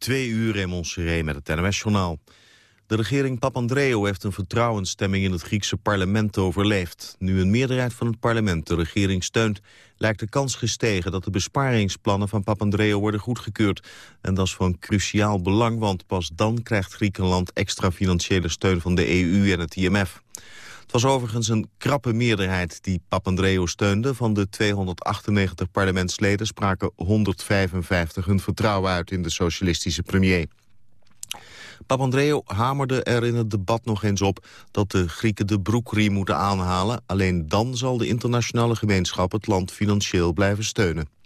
Twee uur in Montserrat met het NOS-journaal. De regering Papandreou heeft een vertrouwensstemming in het Griekse parlement overleefd. Nu een meerderheid van het parlement de regering steunt... lijkt de kans gestegen dat de besparingsplannen van Papandreou worden goedgekeurd. En dat is van cruciaal belang, want pas dan krijgt Griekenland... extra financiële steun van de EU en het IMF. Het was overigens een krappe meerderheid die Papandreou steunde. Van de 298 parlementsleden spraken 155 hun vertrouwen uit in de socialistische premier. Papandreou hamerde er in het debat nog eens op dat de Grieken de broekriem moeten aanhalen. Alleen dan zal de internationale gemeenschap het land financieel blijven steunen.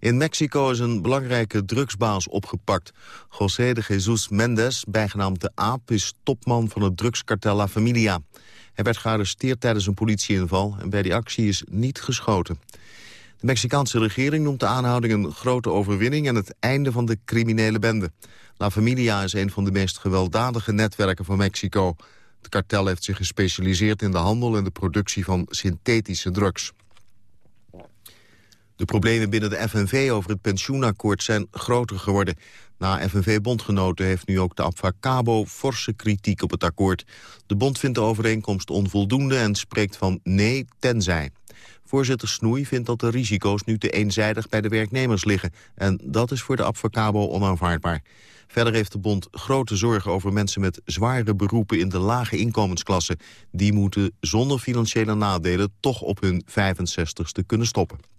In Mexico is een belangrijke drugsbaas opgepakt. José de Jesus Mendes, bijgenaamd de Aap, is topman van het drugskartel La Familia. Hij werd gearresteerd tijdens een politieinval en bij die actie is niet geschoten. De Mexicaanse regering noemt de aanhouding een grote overwinning... en het einde van de criminele bende. La Familia is een van de meest gewelddadige netwerken van Mexico. Het kartel heeft zich gespecialiseerd in de handel en de productie van synthetische drugs. De problemen binnen de FNV over het pensioenakkoord zijn groter geworden. Na FNV-bondgenoten heeft nu ook de Abfacabo forse kritiek op het akkoord. De bond vindt de overeenkomst onvoldoende en spreekt van nee tenzij. Voorzitter Snoei vindt dat de risico's nu te eenzijdig bij de werknemers liggen. En dat is voor de Abfacabo onaanvaardbaar. Verder heeft de bond grote zorgen over mensen met zware beroepen in de lage inkomensklasse. Die moeten zonder financiële nadelen toch op hun 65ste kunnen stoppen.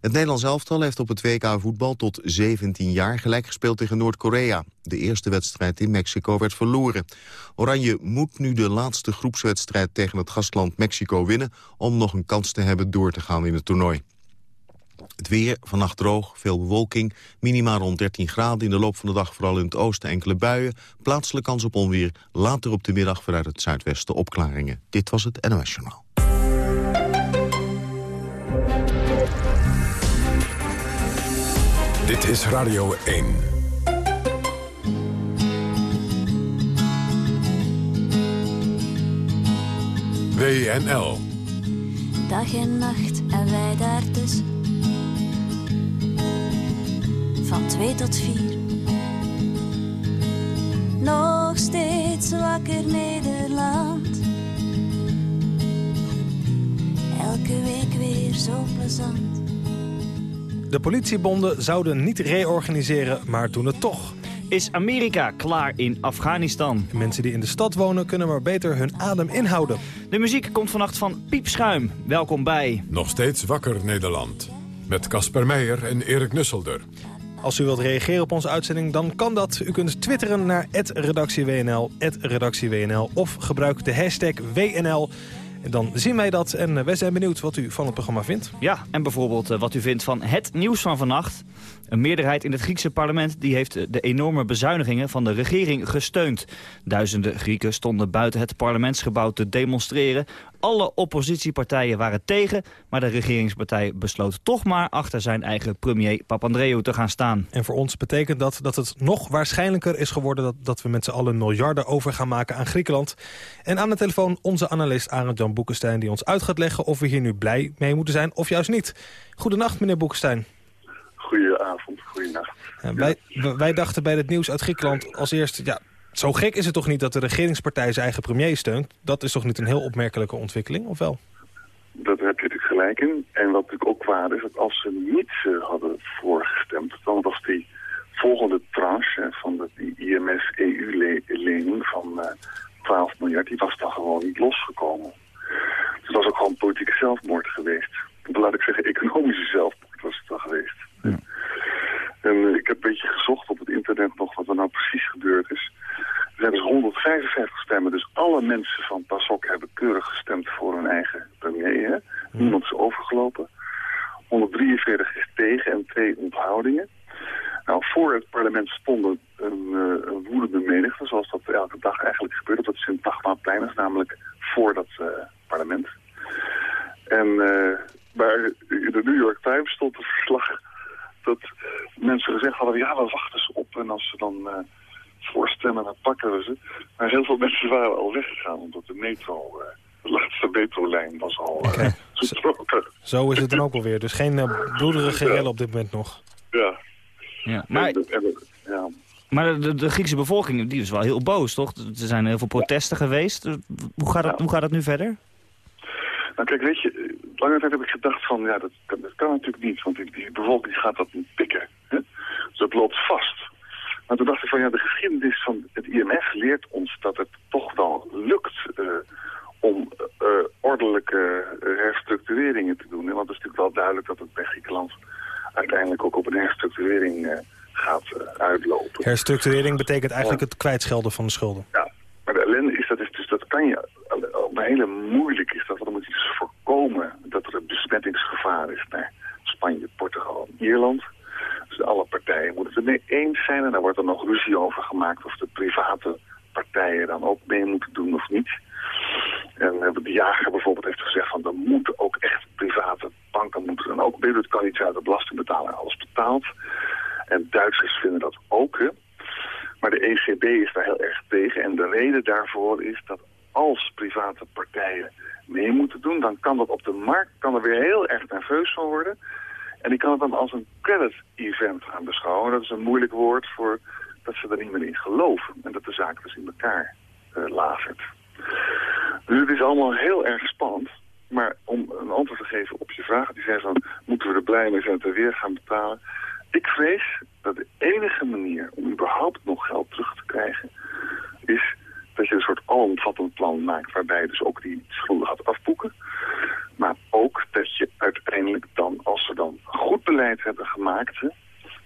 Het Nederlands elftal heeft op het WK voetbal tot 17 jaar gelijk gespeeld tegen Noord-Korea. De eerste wedstrijd in Mexico werd verloren. Oranje moet nu de laatste groepswedstrijd tegen het gastland Mexico winnen... om nog een kans te hebben door te gaan in het toernooi. Het weer, vannacht droog, veel bewolking, minima rond 13 graden. In de loop van de dag vooral in het oosten enkele buien. Plaatselijk kans op onweer. Later op de middag vanuit het zuidwesten opklaringen. Dit was het NOS Journaal. Dit is Radio 1. WNL. Dag en nacht en wij daartussen. Van twee tot vier. Nog steeds wakker Nederland. Elke week weer zo plezant. De politiebonden zouden niet reorganiseren, maar doen het toch. Is Amerika klaar in Afghanistan? Mensen die in de stad wonen kunnen maar beter hun adem inhouden. De muziek komt vannacht van Piepschuim. Welkom bij... Nog steeds wakker Nederland. Met Casper Meijer en Erik Nusselder. Als u wilt reageren op onze uitzending, dan kan dat. U kunt twitteren naar @redactiewnl, @redactiewnl of gebruik de hashtag WNL. Dan zien wij dat en eh, wij zijn benieuwd wat u van het programma vindt. Ja, en bijvoorbeeld eh, wat u vindt van het nieuws van vannacht. Een meerderheid in het Griekse parlement die heeft de enorme bezuinigingen van de regering gesteund. Duizenden Grieken stonden buiten het parlementsgebouw te demonstreren. Alle oppositiepartijen waren tegen, maar de regeringspartij besloot toch maar achter zijn eigen premier Papandreou te gaan staan. En voor ons betekent dat dat het nog waarschijnlijker is geworden dat, dat we met z'n allen miljarden over gaan maken aan Griekenland. En aan de telefoon onze analist Arend Jan Boekenstein die ons uit gaat leggen of we hier nu blij mee moeten zijn of juist niet. Goedenacht meneer Boekenstein. Goedenavond, goedenacht. Ja, wij, wij dachten bij het nieuws uit Griekenland als eerst... ja, zo gek is het toch niet dat de regeringspartij zijn eigen premier steunt? Dat is toch niet een heel opmerkelijke ontwikkeling, of wel? Dat heb je natuurlijk gelijk in. En wat natuurlijk ook waar is, dat als ze niet uh, hadden voorgestemd... dan was die volgende tranche van de, die IMF-EU-lening van uh, 12 miljard... die was dan gewoon niet losgekomen. Dus het was ook gewoon politieke zelfmoord geweest. Laat ik zeggen, economische zelfmoord was het dan geweest. Ja. En uh, ik heb een beetje gezocht op het internet nog wat er nou precies gebeurd is. Er zijn dus 155 stemmen, dus alle mensen van PASOK hebben keurig gestemd voor hun eigen premier. Hè? Niemand is overgelopen. 143 is tegen en twee onthoudingen. Nou, voor het parlement stonden een, uh, een woedende menigte, zoals dat elke dag eigenlijk gebeurt op het Sint-Dagmaapplein, is namelijk voor dat uh, parlement. En uh, bij de New York Times stond het verslag dat mensen gezegd hadden, ja, we wachten eens op en als ze dan uh, voorstemmen, dan pakken we ze. Maar heel veel mensen waren al weggegaan, omdat de metro, uh, de laatste metrolijn was al okay. uh, zo, zo is het dan ook alweer. Dus geen bloederige rellen op dit moment nog. Ja. Ja. Maar, En- en- ja. maar de, de Griekse bevolking die is wel heel boos, toch? Er zijn heel veel protesten geweest. Hoe gaat, het, Ja. hoe gaat het nu verder? Nou kijk, weet je, lange tijd heb ik gedacht van, ja, dat, kan- dat kan natuurlijk niet, want die, die bevolking gaat dat niet pikken. Hè? Dus dat loopt vast. Maar toen dacht ik van, ja, de geschiedenis van het IMF leert ons dat het toch wel lukt eh, om eh, ordelijke eh, herstructureringen te doen. hè. Want het is natuurlijk wel duidelijk dat het bij Griekenland uiteindelijk ook op een herstructurering gaat uitlopen. Herstructurering betekent eigenlijk het kwijtschelden van de schulden. Ja, maar de ellende is dat, is dus, dat kan je, hele moeilijk is dat, want dan moet voorkomen dat er een besmettingsgevaar is naar Spanje, Portugal en Ierland. Dus alle partijen moeten het ermee eens zijn en daar wordt dan nog ruzie over gemaakt of de private partijen dan ook mee moeten doen of niet. En eh, de jager bijvoorbeeld heeft gezegd van er moeten ook echt private banken moeten dan ook mee. Dat kan iets uit de belastingbetaler alles betaald. En Duitsers vinden dat ook. Hè. Maar de ECB is daar heel erg tegen. En de reden daarvoor is dat als private partijen mee moeten doen... dan kan dat op de markt kan er weer heel erg nerveus van worden. En die kan het dan als een credit event gaan beschouwen. Dat is een moeilijk woord voor dat ze er niet meer in geloven. En dat de zaak dus in elkaar eh lavert. Dus het is allemaal heel erg spannend. Maar om een antwoord te geven op je vraag, die zei van... moeten we er blij mee zijn weer gaan betalen? Ik vrees dat de enige manier om überhaupt nog geld terug te krijgen... dat je een soort alomvattend plan maakt... waarbij je dus ook die schulden gaat afboeken. Maar ook dat je uiteindelijk dan, als ze dan goed beleid hebben gemaakt... Hè,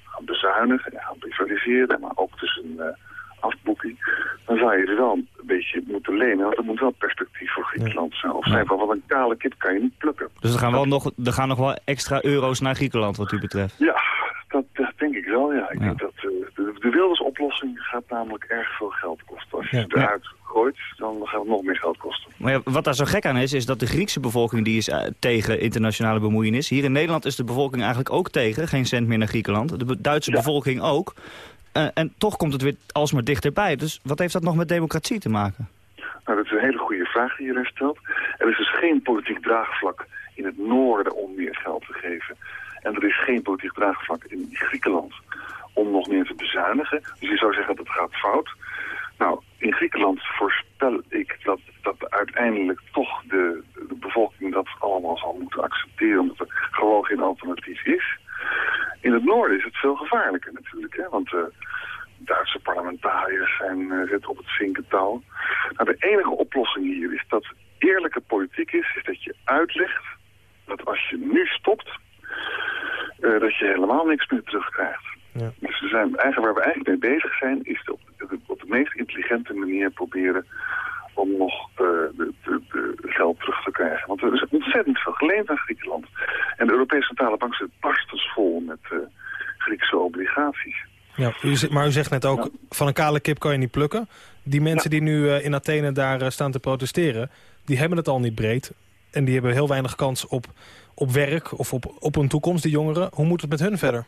gaan bezuinigen en gaan privatiseren... maar ook dus een eh, afboeking... dan zou je er wel een beetje moeten lenen. Want er moet wel perspectief voor Griekenland zijn. Of zijn van wat een kale kip kan je niet plukken. Dus er gaan, wel nog, er gaan nog wel extra euro's naar Griekenland wat u betreft. Ja, dat, dat denk ik wel, ja. Ik Ja. denk dat, eh, de, de Wilders-oplossing gaat namelijk erg veel geld kosten. Als je Ja. het eruit gooit, dan gaat het nog meer geld kosten. Maar ja, wat daar zo gek aan is, is dat de Griekse bevolking die is eh, tegen internationale bemoeienis. Hier in Nederland is de bevolking eigenlijk ook tegen. Geen cent meer naar Griekenland. De Duitse bevolking ook. Eh, en toch komt het weer alsmaar dichterbij. Dus wat heeft dat nog met democratie te maken? Nou, dat is een hele goede vraag die je daar stelt. Er is dus geen politiek draagvlak in het noorden om meer geld te geven. En er is geen politiek draagvlak in Griekenland nog meer te bezuinigen. Dus je zou zeggen dat het gaat fout. Nou, in Griekenland voorspel ik dat, dat uiteindelijk toch de, de bevolking dat allemaal zal moeten accepteren, omdat er gewoon geen alternatief is. In het noorden is het veel gevaarlijker natuurlijk, hè? want de Duitse parlementariërs zijn, eh, zitten op het vinkental. Nou, de enige oplossing hier is dat eerlijke politiek is, is dat je uitlegt dat als je nu stopt, eh, dat je helemaal niks meer terugkrijgt. Ja. Dus we zijn, eigenlijk waar we eigenlijk mee bezig zijn, is op de, op de meest intelligente manier proberen om nog eh, de, de, de geld terug te krijgen. Want er is ontzettend veel geleend aan Griekenland. En de Europese Centrale Bank zit barstensvol met eh, Griekse obligaties. Ja, u, zegt- maar u zegt net ook, van een kale kip kan je niet plukken. Die mensen die nu eh, in Athene daar staan te protesteren... die hebben het al niet breed. En die hebben heel weinig kans op, op werk of op, op een toekomst, die jongeren. Hoe moet het met hun verder?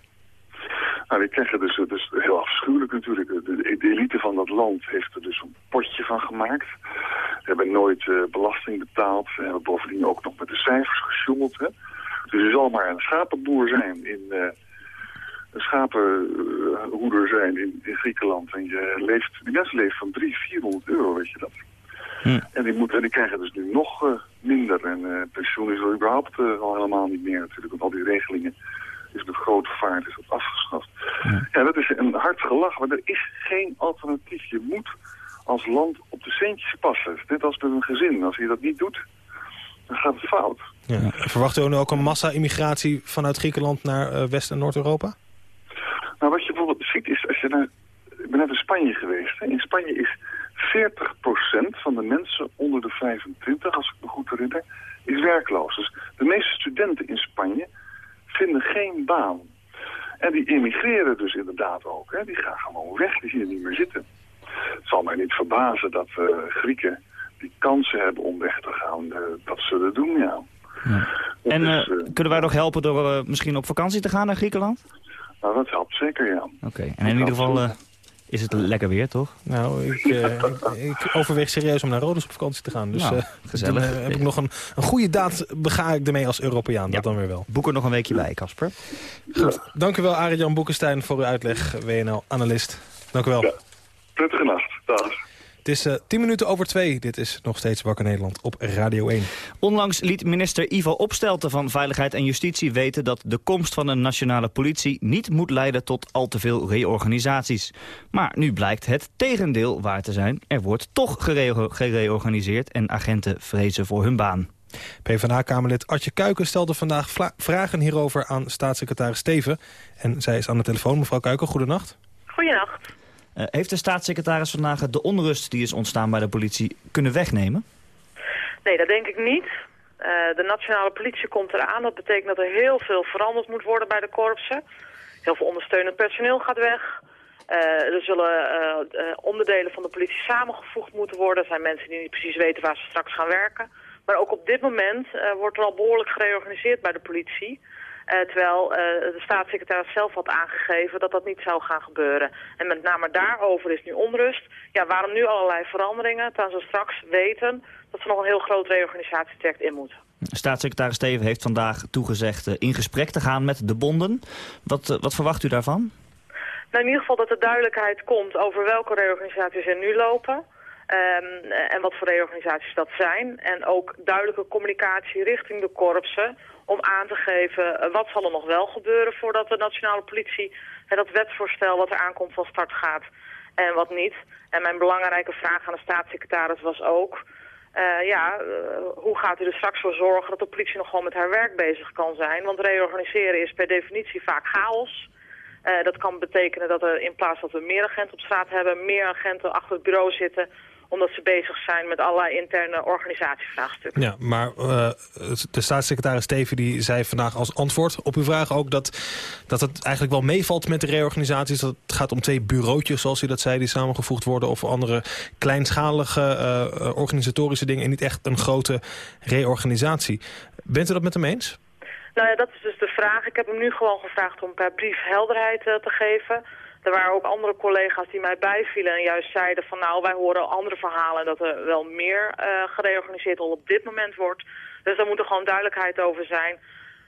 Nou, die krijgen dus, dus heel afschuwelijk natuurlijk. De, de, elite van dat land heeft er dus een potje van gemaakt. Ze hebben nooit eh, belasting betaald. Ze hebben bovendien ook nog met de cijfers gesjoemeld. Hè? Dus je zal maar een schapenboer zijn in... eh, een schapenhoeder zijn in, in Griekenland. En je leeft, die mensen leven van 300, 400 euro, weet je dat. Hm. En, die moeten, en die krijgen dus nu nog eh, minder. En eh, pensioen is er überhaupt al helemaal niet meer natuurlijk. Want al die regelingen is met grote vaart is dat afgeschaft. Ja, dat is een hard gelach, maar er is geen alternatief. Je moet als land op de centjes passen. Is Net als met een gezin. Als je dat niet doet, dan gaat het fout. Ja. Verwacht u nu ook een massa-immigratie vanuit Griekenland naar eh, West- en Noord-Europa? Nou, wat je bijvoorbeeld ziet is, als je naar, ik ben net in Spanje geweest. Hè. In Spanje is 40% van de mensen onder de 25, als ik me goed herinner, is werkloos. Dus de meeste studenten in Spanje vinden geen baan. En die emigreren dus inderdaad ook. Hè. Die gaan gewoon weg, die zien er niet meer zitten. Het zal mij niet verbazen dat eh, Grieken die kansen hebben om weg te gaan, eh, dat ze dat doen, ja. Dat En is, eh, kunnen wij nog helpen door misschien op vakantie te gaan naar Griekenland? nou, dat helpt zeker, ja. Oké, en in ieder geval Is het lekker weer, toch? Nou, ik, uh, ik, overweeg serieus om naar Rodos op vakantie te gaan. Dus nou, gezellig. Dan, heb ik nog een, een goede daad bega ik ermee als Europeaan. Dat dan weer wel. Boek er nog een weekje bij, Casper. Goed. Dank u wel, Arjan Boekenstein, voor uw uitleg. WNL-analyst. Dank u wel. Ja, prettige nacht. Dag. Het is uh, 10 minuten over twee. Dit is nog steeds Wakker Nederland op Radio 1. Onlangs liet minister Ivo Opstelten van Veiligheid en Justitie weten... dat de komst van een nationale politie niet moet leiden tot al te veel reorganisaties. Maar nu blijkt het tegendeel waar te zijn. Er wordt toch gereorganiseerd en agenten vrezen voor hun baan. PvdA-kamerlid Artje Kuiken stelde vandaag vragen hierover aan staatssecretaris Steven. En zij is aan de telefoon. Mevrouw Kuiken, goedenacht. Goedenacht. Uh, heeft de staatssecretaris vandaag de onrust die is ontstaan bij de politie kunnen wegnemen? Nee, dat denk ik niet. Uh, de nationale politie komt eraan. Dat betekent dat er heel veel veranderd moet worden bij de korpsen. Heel veel ondersteunend personeel gaat weg. Uh, er zullen onderdelen van de politie samengevoegd moeten worden. Er zijn mensen die niet precies weten waar ze straks gaan werken. Maar ook op dit moment wordt er al behoorlijk gereorganiseerd bij de politie. Uh, terwijl uh, de staatssecretaris zelf had aangegeven dat dat niet zou gaan gebeuren. En met name daarover is nu onrust. Ja, waarom nu allerlei veranderingen, terwijl ze straks weten dat ze nog een heel groot reorganisatietraject in moeten. Staatssecretaris Steven heeft vandaag toegezegd uh, in gesprek te gaan met de bonden. Wat, wat verwacht u daarvan? Nou, in ieder geval dat er duidelijkheid komt over welke reorganisaties er nu lopen. Um, en wat voor reorganisaties dat zijn. En ook duidelijke communicatie richting de korpsen om aan te geven uh, wat zal er nog wel gebeuren voordat de nationale politie uh, dat wetsvoorstel wat er aankomt van start gaat en wat niet. En mijn belangrijke vraag aan de staatssecretaris was ook... Uh, ja, hoe gaat u er straks voor zorgen dat de politie nog gewoon met haar werk bezig kan zijn? Want reorganiseren is per definitie vaak chaos. dat kan betekenen dat er in plaats dat we meer agenten op straat hebben... meer agenten achter het bureau zitten omdat ze bezig zijn met allerlei interne organisatievraagstukken. Ja, maar uh, de staatssecretaris Steven die zei vandaag als antwoord op uw vraag ook... dat, dat het eigenlijk wel meevalt met de reorganisaties. Dat het gaat om twee bureautjes, zoals u dat zei, die samengevoegd worden... of andere kleinschalige uh, organisatorische dingen... en niet echt een grote reorganisatie. Bent u dat met hem eens? Nou ja, dat is dus de vraag. Ik heb hem nu gewoon gevraagd om per brief helderheid uh, te geven... Er waren ook andere collega's die mij bijvielen en juist zeiden van nou wij horen andere verhalen dat er wel meer uh, gereorganiseerd al op dit moment wordt. Dus daar moet er gewoon duidelijkheid over zijn.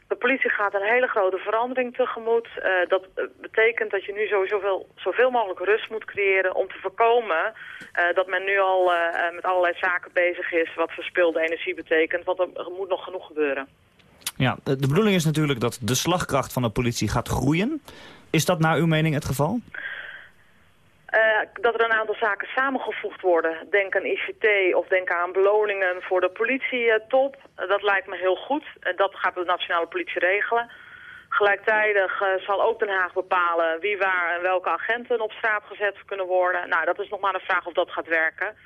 De politie gaat een hele grote verandering tegemoet. Uh, dat betekent dat je nu sowieso veel, zoveel mogelijk rust moet creëren om te voorkomen dat men nu al met allerlei zaken bezig is wat verspilde energie betekent. Want er moet nog genoeg gebeuren. Ja, de bedoeling is natuurlijk dat de slagkracht van de politie gaat groeien. Is dat naar uw mening het geval? Uh, dat er een aantal zaken samengevoegd worden. Denk aan ICT of denk aan beloningen voor de politietop. Uh, dat lijkt me heel goed. Uh, dat gaat de nationale politie regelen. Gelijktijdig zal ook Den Haag bepalen wie waar en welke agenten op straat gezet kunnen worden. Nou, dat is nog maar een vraag of dat gaat werken.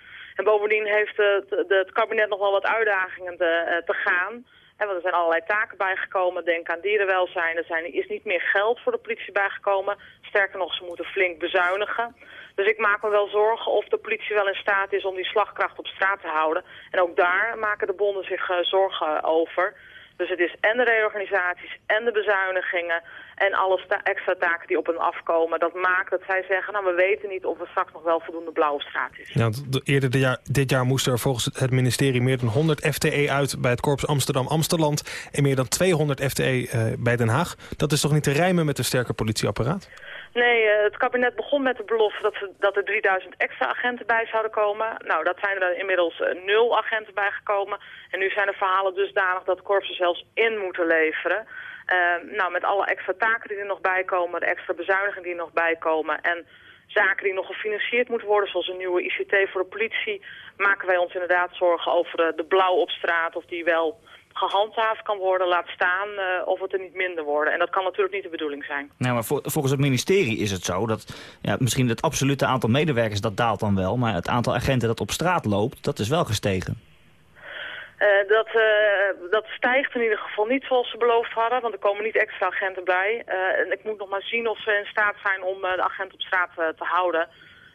En bovendien heeft het, het kabinet nog wel wat uitdagingen te, te gaan want er zijn allerlei taken bijgekomen. Denk aan dierenwelzijn. Er zijn, is niet meer geld voor de politie bijgekomen. Sterker nog, ze moeten flink bezuinigen. Dus ik maak me wel zorgen of de politie wel in staat is om die slagkracht op straat te houden. En ook daar maken de bonden zich uh, zorgen over. Dus het is en de reorganisaties en de bezuinigingen en alle extra taken die op hen afkomen. Dat maakt dat zij zeggen, nou we weten niet of er straks nog wel voldoende blauw op straat is. Ja, eerder dit jaar, moest er volgens het ministerie meer dan 100 FTE uit bij het Korps Amsterdam-Amsterland en meer dan 200 FTE uh, bij Den Haag. Dat is toch niet te rijmen met een sterker politieapparaat? Nee, uh, het kabinet begon met de belofte dat, dat er 3000 extra agenten bij zouden komen. Nou, dat zijn er inmiddels uh, nul agenten bijgekomen. En nu zijn de verhalen dusdanig dat korpsen zelfs in moeten leveren. Uh, nou, met alle extra taken die er nog bij komen, de extra bezuinigingen die er nog bij komen... en zaken die nog gefinancierd moeten worden, zoals een nieuwe ICT voor de politie... maken wij ons inderdaad zorgen over de blauw op straat, of die wel gehandhaafd kan worden, laat staan uh, of het er niet minder worden. En dat kan natuurlijk niet de bedoeling zijn. Nou, maar volgens het ministerie is het zo dat ja, misschien het absolute aantal medewerkers dat daalt dan wel, maar het aantal agenten dat op straat loopt, dat is wel gestegen. Uh, dat, uh, dat stijgt in ieder geval niet zoals ze beloofd hadden, want er komen niet extra agenten bij. En ik moet nog maar zien of ze in staat zijn om de agent op straat te houden.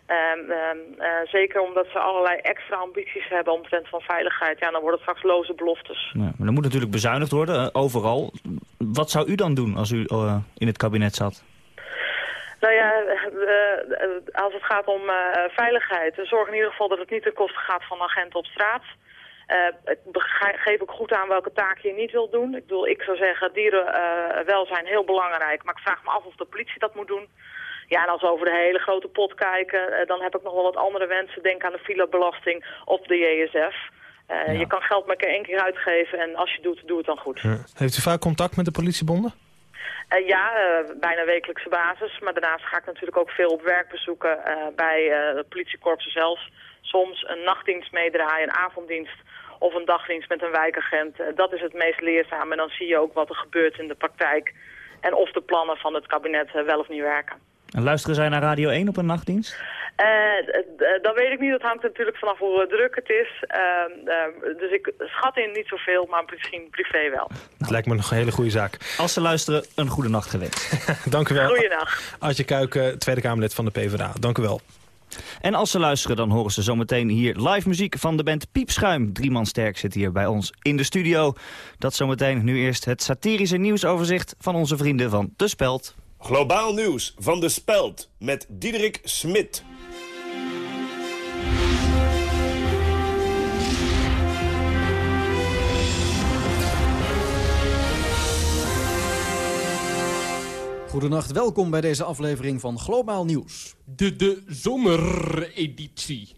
Um, uh, zeker omdat ze allerlei extra ambities hebben omtrent van veiligheid. Ja, dan worden het straks loze beloftes. Ja, maar er moet natuurlijk bezuinigd worden, overal. Wat zou u dan doen als u in het kabinet zat? Nou ja, als het gaat om veiligheid, zorg in ieder geval dat het niet ten koste gaat van agenten op straat. Geef ook goed aan welke taak je niet wilt doen. Ik bedoel, ik zou zeggen, dierenwelzijn heel belangrijk. Maar ik vraag me af of de politie dat moet doen. Ja, en als we over de hele grote pot kijken, uh, dan heb ik nog wel wat andere wensen. Denk aan de filabelasting of de JSF. Uh, Je kan geld maar één keer uitgeven en als je doet, doe het dan goed. Ja. Heeft u vaak contact met de politiebonden? Uh, ja, bijna wekelijkse basis. Maar daarnaast ga ik natuurlijk ook veel op werk bezoeken bij de politiekorpsen zelf. Soms een nachtdienst meedraaien, een avonddienst of een dagdienst met een wijkagent. dat is het meest leerzaam en dan zie je ook wat er gebeurt in de praktijk. En of de plannen van het kabinet wel of niet werken. En luisteren zij naar Radio 1 op een nachtdienst? Uh, dat weet ik niet. Dat hangt natuurlijk vanaf hoe druk het is. Uh, dus ik schat in niet zoveel, maar misschien privé wel. Dat lijkt me nog een hele goede zaak. Als ze luisteren, een goede nacht gewenst. Dank u wel. Goeiedag. Artje Kuiken, Tweede Kamerlid van de PvdA. Dank u wel. En als ze luisteren, dan horen ze zometeen hier live muziek van de band Piepschuim. Drie man sterk zit hier bij ons in de studio. Dat zometeen nu eerst het satirische nieuwsoverzicht van onze vrienden van De Speld. Globaal nieuws van De Speld met Diederik Smit. Goedenacht, welkom bij deze aflevering van Globaal Nieuws. De, de zomereditie.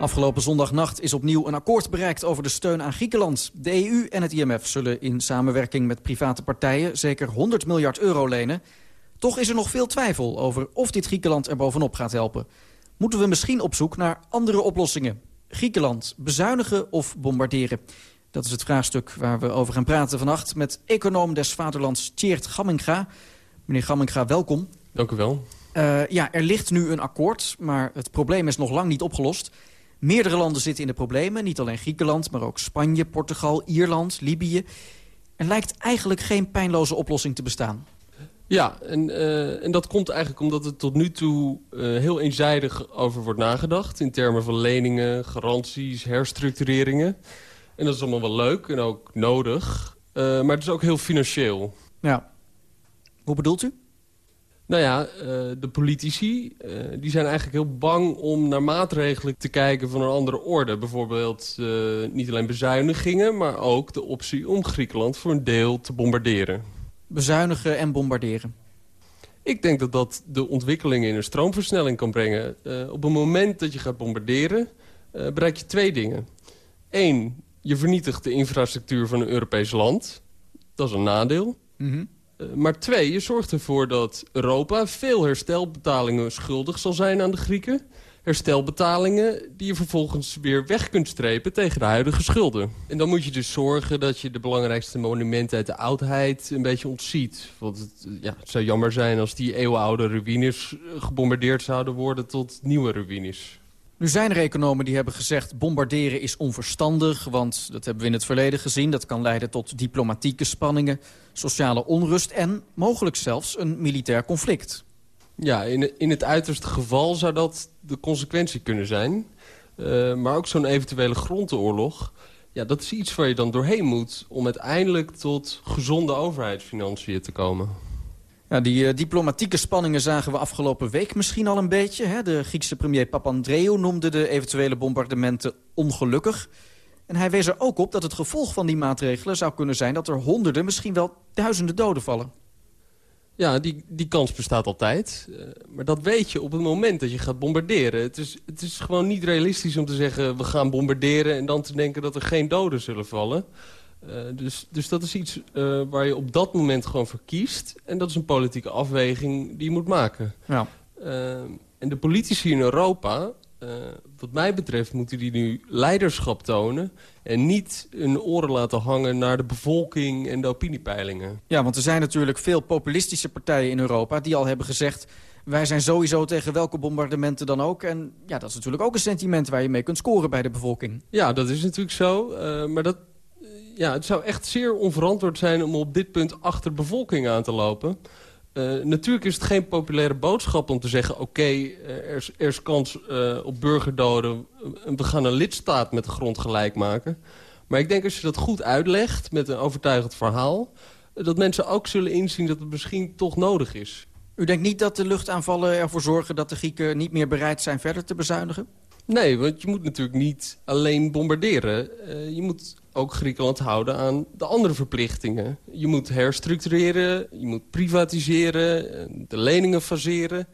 Afgelopen zondagnacht is opnieuw een akkoord bereikt over de steun aan Griekenland. De EU en het IMF zullen in samenwerking met private partijen zeker 100 miljard euro lenen. Toch is er nog veel twijfel over of dit Griekenland er bovenop gaat helpen. Moeten we misschien op zoek naar andere oplossingen? Griekenland, bezuinigen of bombarderen? Dat is het vraagstuk waar we over gaan praten vannacht... met econoom des vaderlands Tjeerd Gamminga. Meneer Gamminga, welkom. Dank u wel. Uh, ja, er ligt nu een akkoord, maar het probleem is nog lang niet opgelost. Meerdere landen zitten in de problemen. Niet alleen Griekenland, maar ook Spanje, Portugal, Ierland, Libië. Er lijkt eigenlijk geen pijnloze oplossing te bestaan. Ja, en, uh, en dat komt eigenlijk omdat er tot nu toe uh, heel eenzijdig over wordt nagedacht... in termen van leningen, garanties, herstructureringen. En dat is allemaal wel leuk en ook nodig. Uh, maar het is ook heel financieel. Ja. Hoe bedoelt u? Nou ja, uh, de politici uh, die zijn eigenlijk heel bang om naar maatregelen te kijken van een andere orde. Bijvoorbeeld uh, niet alleen bezuinigingen, maar ook de optie om Griekenland voor een deel te bombarderen. Bezuinigen en bombarderen? Ik denk dat dat de ontwikkelingen in een stroomversnelling kan brengen. op het moment dat je gaat bombarderen, bereik je twee dingen. Eén, je vernietigt de infrastructuur van een Europees land. Dat is een nadeel. Mm -hmm. Uh, maar twee, je zorgt ervoor dat Europa veel herstelbetalingen schuldig zal zijn aan de Grieken. Herstelbetalingen die je vervolgens weer weg kunt strepen tegen de huidige schulden. En dan moet je dus zorgen dat je de belangrijkste monumenten uit de oudheid een beetje ontziet. Want het, ja, het zou jammer zijn als die eeuwenoude ruïnes gebombardeerd zouden worden tot nieuwe ruïnes. Nu zijn er economen die hebben gezegd bombarderen is onverstandig... want dat hebben we in het verleden gezien. Dat kan leiden tot diplomatieke spanningen, sociale onrust... en mogelijk zelfs een militair conflict. Ja, in, in het uiterste geval zou dat de consequentie kunnen zijn. Uh, maar ook zo'n eventuele grondoorlog... Ja, dat is iets waar je dan doorheen moet... om uiteindelijk tot gezonde overheidsfinanciën te komen. Ja, die uh, diplomatieke spanningen zagen we afgelopen week misschien al een beetje. Hè? De Griekse premier Papandreou noemde de eventuele bombardementen ongelukkig. En hij wees er ook op dat het gevolg van die maatregelen zou kunnen zijn... dat er honderden, misschien wel duizenden doden vallen. Ja, die, die kans bestaat altijd. Uh, maar dat weet je op het moment dat je gaat bombarderen. Het is, het is gewoon niet realistisch om te zeggen... we gaan bombarderen en dan te denken dat er geen doden zullen vallen... Uh, dus, dus dat is iets uh, waar je op dat moment gewoon voor kiest. En dat is een politieke afweging die je moet maken. Ja. Uh, en de politici in Europa, wat mij betreft, moeten die nu leiderschap tonen... en niet hun oren laten hangen naar de bevolking en de opiniepeilingen. Ja, want er zijn natuurlijk veel populistische partijen in Europa... die al hebben gezegd, wij zijn sowieso tegen welke bombardementen dan ook. En ja, dat is natuurlijk ook een sentiment waar je mee kunt scoren bij de bevolking. Ja, dat is natuurlijk zo. maar dat ja, het zou echt zeer onverantwoord zijn om op dit punt achter bevolking aan te lopen. Uh, natuurlijk is het geen populaire boodschap om te zeggen... oké, okay, er, is, er is kans uh, op burgerdoden. We gaan een lidstaat met de grond gelijk maken. Maar ik denk als je dat goed uitlegt met een overtuigend verhaal... dat mensen ook zullen inzien dat het misschien toch nodig is. U denkt niet dat de luchtaanvallen ervoor zorgen dat de Grieken niet meer bereid zijn verder te bezuinigen? Nee, want je moet natuurlijk niet alleen bombarderen. Eh, je moet ook Griekenland houden aan de andere verplichtingen. Je moet herstructureren, je moet privatiseren, eh, de leningen faseren.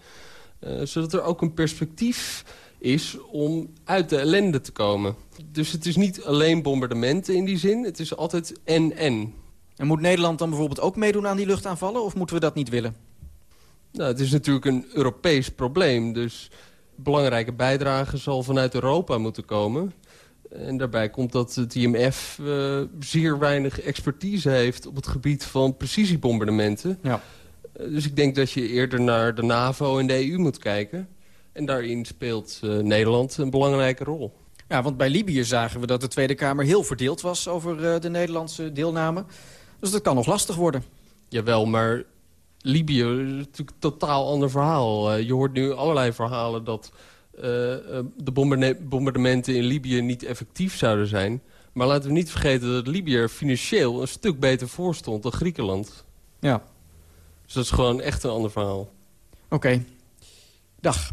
Uh, zodat er ook een perspectief is om uit de ellende te komen. Dus het is niet alleen bombardementen in die zin, het is altijd en-en. En moet Nederland dan bijvoorbeeld ook meedoen aan die luchtaanvallen... of moeten we dat niet willen? Nou, het is natuurlijk een Europees probleem, dus belangrijke bijdrage zal vanuit Europa moeten komen. En daarbij komt dat het IMF uh, zeer weinig expertise heeft op het gebied van precisiebombardementen. Ja. Uh, dus ik denk dat je eerder naar de NAVO en de EU moet kijken. En daarin speelt uh, Nederland een belangrijke rol. Ja, want bij Libië zagen we dat de Tweede Kamer heel verdeeld was over de Nederlandse deelname. Dus dat kan nog lastig worden. Jawel, maar Libië is natuurlijk een totaal ander verhaal. je hoort nu allerlei verhalen dat de bombardementen in Libië niet effectief zouden zijn. Maar laten we niet vergeten dat Libië er financieel een stuk beter voor stond dan Griekenland. Ja. Dus dat is gewoon echt een ander verhaal. Oké. Okay. Dag.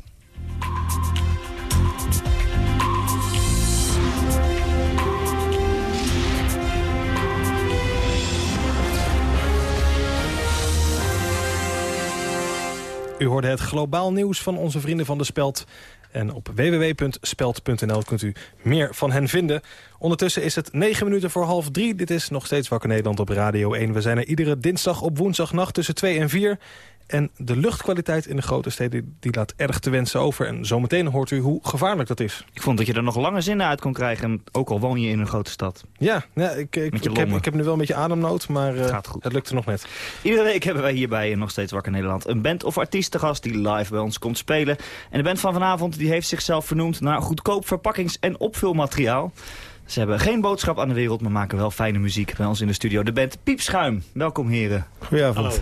U hoorde het globaal nieuws van onze vrienden van de Speld. En op www.speld.nl kunt u meer van hen vinden. Ondertussen is het 9 minuten voor half drie. Dit is nog steeds Wakker Nederland op Radio 1. We zijn er iedere dinsdag op woensdagnacht tussen 2 en 4. En de luchtkwaliteit in de grote steden die laat erg te wensen over. En zometeen hoort u hoe gevaarlijk dat is. Ik vond dat je er nog lange zinnen uit kon krijgen, ook al woon je in een grote stad. Ja, ja ik, ik, ik, heb, ik heb nu wel een beetje ademnood, maar uh, het, het lukt er nog net. Iedere week hebben wij hierbij nog steeds Wakker Nederland een band of artiestengast die live bij ons komt spelen. En de band van vanavond die heeft zichzelf vernoemd naar goedkoop verpakkings- en opvulmateriaal. Ze hebben geen boodschap aan de wereld, maar maken wel fijne muziek bij ons in de studio. De band Piepschuim. Welkom heren. Goedenavond. Hallo.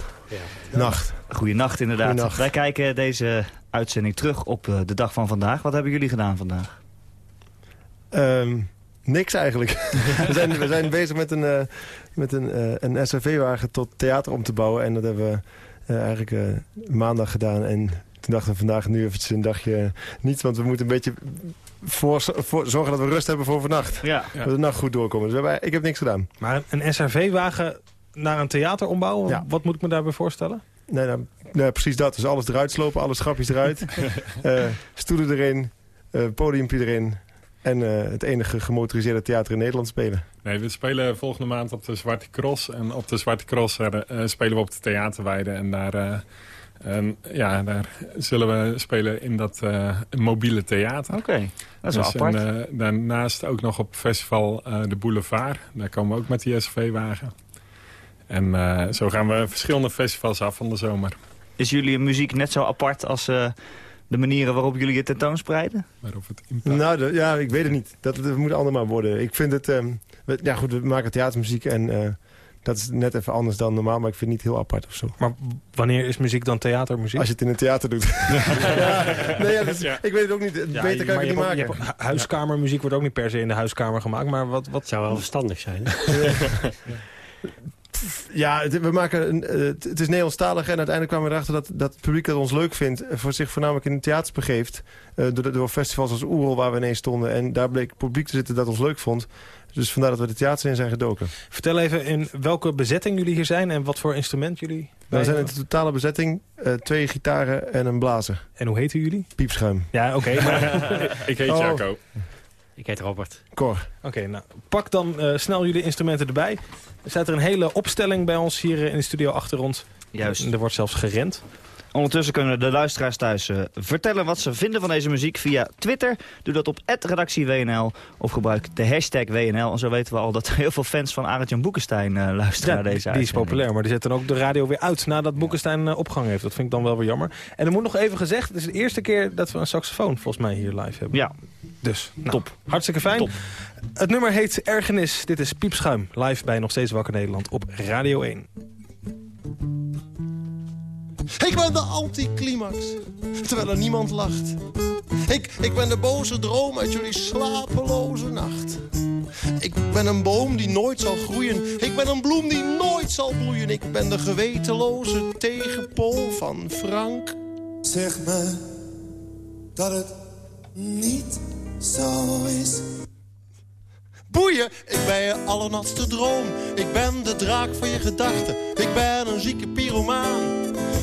Ja. Nacht. Goedenacht inderdaad. Goedenacht. Wij kijken deze uitzending terug op uh, de dag van vandaag. Wat hebben jullie gedaan vandaag? Um, niks eigenlijk. we, zijn, we zijn bezig met een, uh, met een, uh, een SRV-wagen tot theater om te bouwen. En dat hebben we eigenlijk maandag gedaan. En toen dachten we vandaag nu eventjes een dagje niet. Want we moeten een beetje voor, voor, zorgen dat we rust hebben voor vannacht. Ja. Dat we de nacht goed doorkomen. Dus we hebben, ik heb niks gedaan. Maar een SRV-wagen naar een theater ombouwen? Ja. Wat moet ik me daarbij voorstellen? Nee, nou, nee, precies dat. Dus alles eruit slopen, alle schapjes eruit. uh, stoelen erin, uh, podiumpje erin. En uh, het enige gemotoriseerde theater in Nederland spelen. Nee, we spelen volgende maand op de Zwarte Cross. En op de Zwarte Cross spelen we op de theaterweide. En daar... En ja, daar zullen we spelen in dat uh, mobiele theater. Oké, okay, dat is dus wel apart. En, uh, daarnaast ook nog op festival uh, De Boulevard. Daar komen we ook met die SV-wagen. En zo gaan we verschillende festivals af van de zomer. Is jullie muziek net zo apart als de manieren waarop jullie het tentoonspreiden? Waarop het nou, de, ja, ik weet het niet. Dat, dat moet allemaal worden. Ik vind het... Um, we, ja goed, we maken theatermuziek en dat is net even anders dan normaal, maar ik vind het niet heel apart of zo. Maar wanneer is muziek dan theatermuziek? Als je het in een theater doet. ja. Nee, ja, dus, Ik weet het ook niet. Ja, Beter kan ik het niet maken. Ook, huiskamermuziek wordt ook niet per se in de huiskamer gemaakt. Maar wat, wat... Het zou wel verstandig zijn. Ja, het, we maken een, uh, het is Nederlandstalig en uiteindelijk kwamen we erachter dat, dat het publiek dat ons leuk vindt... voor zich voornamelijk in de theaters begeeft. Uh, door, door festivals als Oerol waar we ineens stonden. En daar bleek het publiek te zitten dat ons leuk vond. Dus vandaar dat we de theaters in zijn gedoken. Vertel even in welke bezetting jullie hier zijn en wat voor instrument jullie... We zijn in de totale bezetting uh, twee gitaren en een blazer. En hoe heten jullie? Piepschuim. Ja, oké. Okay, maar... Ik heet oh. Jaco. Ik heet Robert. Cor. Oké, okay, nou, pak dan uh, snel jullie instrumenten erbij. Er staat er een hele opstelling bij ons hier in de studio achter ons. Juist. Er wordt zelfs gerend. Ondertussen kunnen de luisteraars thuis uh, vertellen wat ze vinden van deze muziek via Twitter. Doe dat op redactieWNL of gebruik de hashtag WNL. En zo weten we al dat heel veel fans van Arend-Jan Boekenstein uh, luisteren ja, naar deze Die is populair, maar die zetten ook de radio weer uit nadat Boekenstein uh, opgang heeft. Dat vind ik dan wel weer jammer. En er moet nog even gezegd, het is de eerste keer dat we een saxofoon volgens mij hier live hebben. Ja. Dus, nou, top. Hartstikke fijn. Top. Het nummer heet Ergernis. Dit is Piepschuim, live bij Nog Steeds Wakker Nederland op Radio 1. Ik ben de anticlimax, terwijl er niemand lacht. Ik, ik ben de boze droom uit jullie slapeloze nacht. Ik ben een boom die nooit zal groeien. Ik ben een bloem die nooit zal bloeien. Ik ben de gewetenloze tegenpool van Frank. Zeg me dat het niet zo is. Boeien, ik ben je allernatste droom. Ik ben de draak van je gedachten. Ik ben een zieke pyromaan.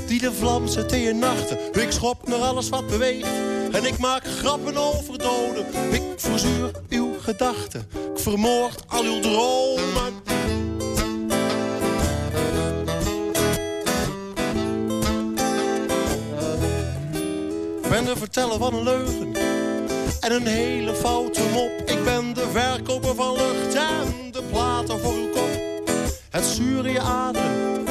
Die de vlam zet in je nachten. Ik schop naar alles wat beweegt. En ik maak grappen over doden. Ik verzuur uw gedachten. Ik vermoord al uw dromen. Ik ben de verteller van een leugen en een hele foute mop. Ik ben de verkoper van lucht en de platen voor uw kop. Het je adem,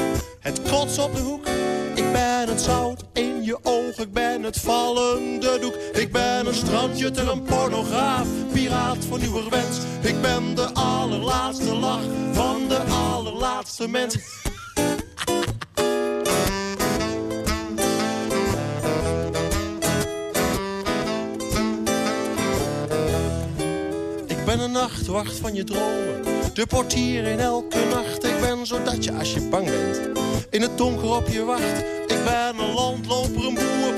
het klots op de hoek. Ik ben het zout in je oog, ik ben het vallende doek. Ik ben een strandjutter, een pornograaf, piraat van nieuwerwens. Ik ben de allerlaatste lach van de allerlaatste mens. Ik ben een nachtwacht van je dromen. De portier in elke nacht. Ik ben zodat je als je bang bent in het donker op je wacht. Ik ben een landloper, een boer.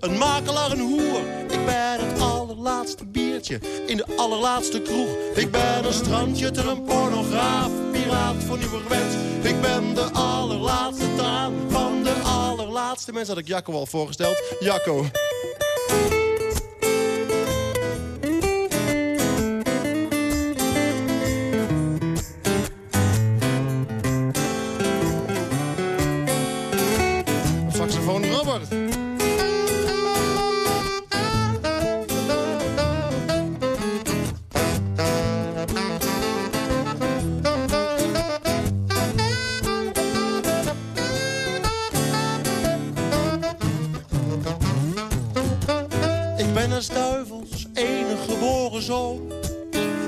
Een makelaar, een hoer. Ik ben het allerlaatste biertje in de allerlaatste kroeg. Ik ben een strandjutter, een pornograaf. Piraat van nieuwerwens. Ik ben de allerlaatste traan van de allerlaatste mens. Had ik Jacco al voorgesteld. Jacco. Ik ben een duivels enige geboren zoon.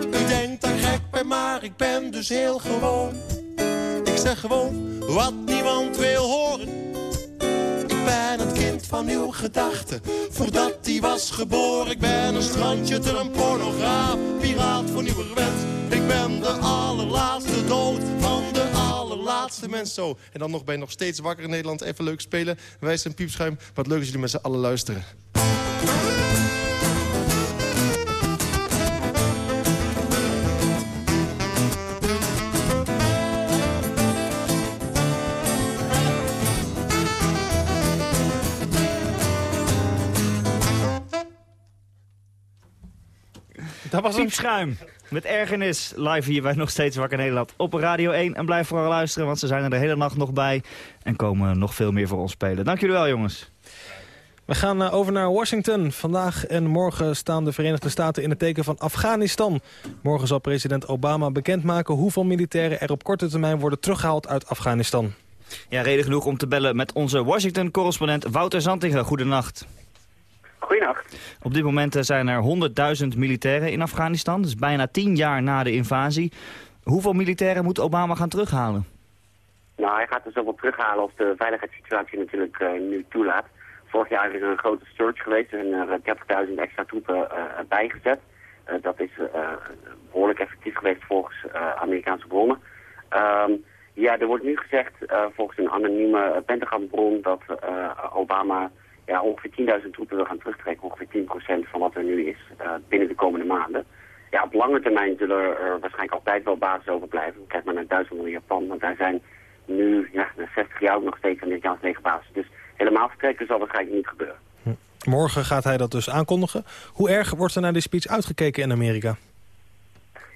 U denkt dat gek ben, maar ik ben dus heel gewoon. Voordat die was geboren. Ik ben een strandjutter, een pornograaf, piraat voor nieuwerwet. Ik ben de allerlaatste dood van de allerlaatste mens. Zo, en dan nog je nog steeds wakker in Nederland. Even leuk spelen. Wij zijn Piepschuim. Wat leuk dat jullie met z'n allen luisteren. Dat was een schuim. Met ergernis live hier bij Nog Steeds Wakker Nederland op Radio 1. En blijf vooral luisteren, want ze zijn er de hele nacht nog bij. En komen nog veel meer voor ons spelen. Dank jullie wel, jongens. We gaan eh, over naar Washington. Vandaag en morgen staan de Verenigde Staten in het teken van Afghanistan. Morgen zal president Obama bekendmaken hoeveel militairen er op korte termijn worden teruggehaald uit Afghanistan. Ja, reden genoeg om te bellen met onze Washington-correspondent Wouter Zantingen. Goedenacht. Goedenacht. Op dit moment eh, zijn er 100.000 militairen in Afghanistan. Dus bijna tien jaar na de invasie. Hoeveel militairen moet Obama gaan terughalen? Nou, hij gaat er zoveel terughalen als de veiligheidssituatie natuurlijk eh, nu toelaat. Vorig jaar is er een grote surge geweest en er 30.000 extra troepen eh, bijgezet. Dat is eh, behoorlijk effectief geweest volgens Amerikaanse bronnen. Ehm, ja, er wordt nu gezegd volgens een anonieme Pentagon-bron dat Obama ja, ongeveer 10.000 troepen wil gaan terugtrekken. Ongeveer 10% van wat er nu is eh, binnen de komende maanden. Ja, op lange termijn zullen er waarschijnlijk altijd wel bases overblijven. Kijk maar naar Duitsland en Japan, want daar zijn nu ja, na 60 jaar ook nog steeds Amerikaanse legerbases. Dus helemaal vertrekken zal waarschijnlijk niet gebeuren. Morgen gaat hij dat dus aankondigen. Hoe erg wordt er naar die speech uitgekeken in Amerika?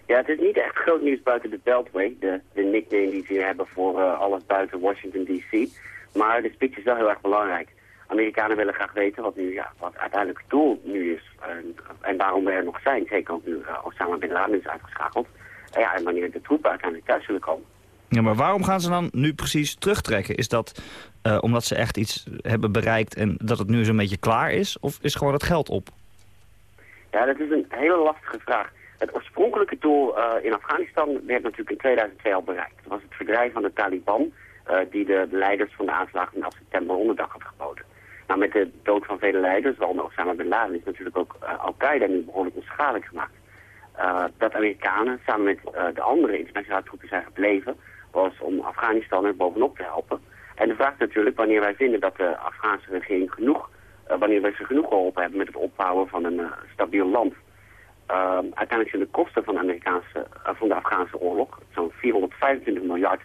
Ja, het is niet echt groot nieuws buiten de Beltway, de, de nickname die ze hier hebben voor eh, alles buiten Washington D.C. Maar de speech is wel heel erg belangrijk. Amerikanen willen graag weten wat nu, ja, wat uiteindelijk het doel nu is. En, en waarom we er nog zijn, zeker ook nu uh, Osama Bin Laden is uitgeschakeld. En ja, en wanneer de troepen uiteindelijk thuis zullen komen. Ja, maar waarom gaan ze dan nu precies terugtrekken? Is dat uh, omdat ze echt iets hebben bereikt en dat het nu zo'n beetje klaar is? Of is gewoon het geld op? Ja, dat is een hele lastige vraag. Het oorspronkelijke doel uh, in Afghanistan werd natuurlijk in 2002 al bereikt. Dat was het verdrijven van de Taliban, uh, die de leiders van de aanslagen in 11 september onderdak had geboden. Nou, met de dood van vele leiders, waaronder Osama Bin Laden, is natuurlijk ook uh, Al-Qaeda nu behoorlijk onschadelijk gemaakt. eh, dat Amerikanen samen met eh, de andere internationale troepen zijn gebleven, was om Afghanistan er bovenop te helpen. En de vraag natuurlijk wanneer wij vinden dat de Afghaanse regering genoeg, eh, wanneer wij ze genoeg geholpen hebben met het opbouwen van een eh, stabiel land. Ehm, uiteindelijk zijn de kosten van de, Amerikaanse, eh, van de Afghaanse oorlog, zo'n 425 miljard,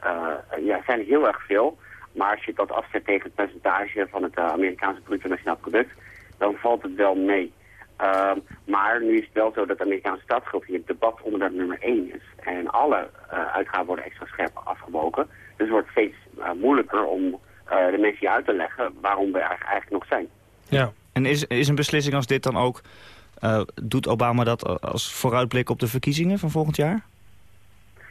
eh, ja, zijn heel erg veel. Maar als je dat afzet tegen het percentage van het eh, Amerikaanse bruto nationaal product, dan valt het wel mee. Ehm, maar nu is het wel zo dat de Amerikaanse staatsschuld hier het debat onderwerp nummer 1 is. En alle eh, uitgaven worden extra scherp afgebogen. Dus het wordt steeds eh, moeilijker om eh, de mensen hier uit te leggen waarom we er eigenlijk nog zijn. Ja. En is, is een beslissing als dit dan ook... eh, doet Obama dat als vooruitblik op de verkiezingen van volgend jaar?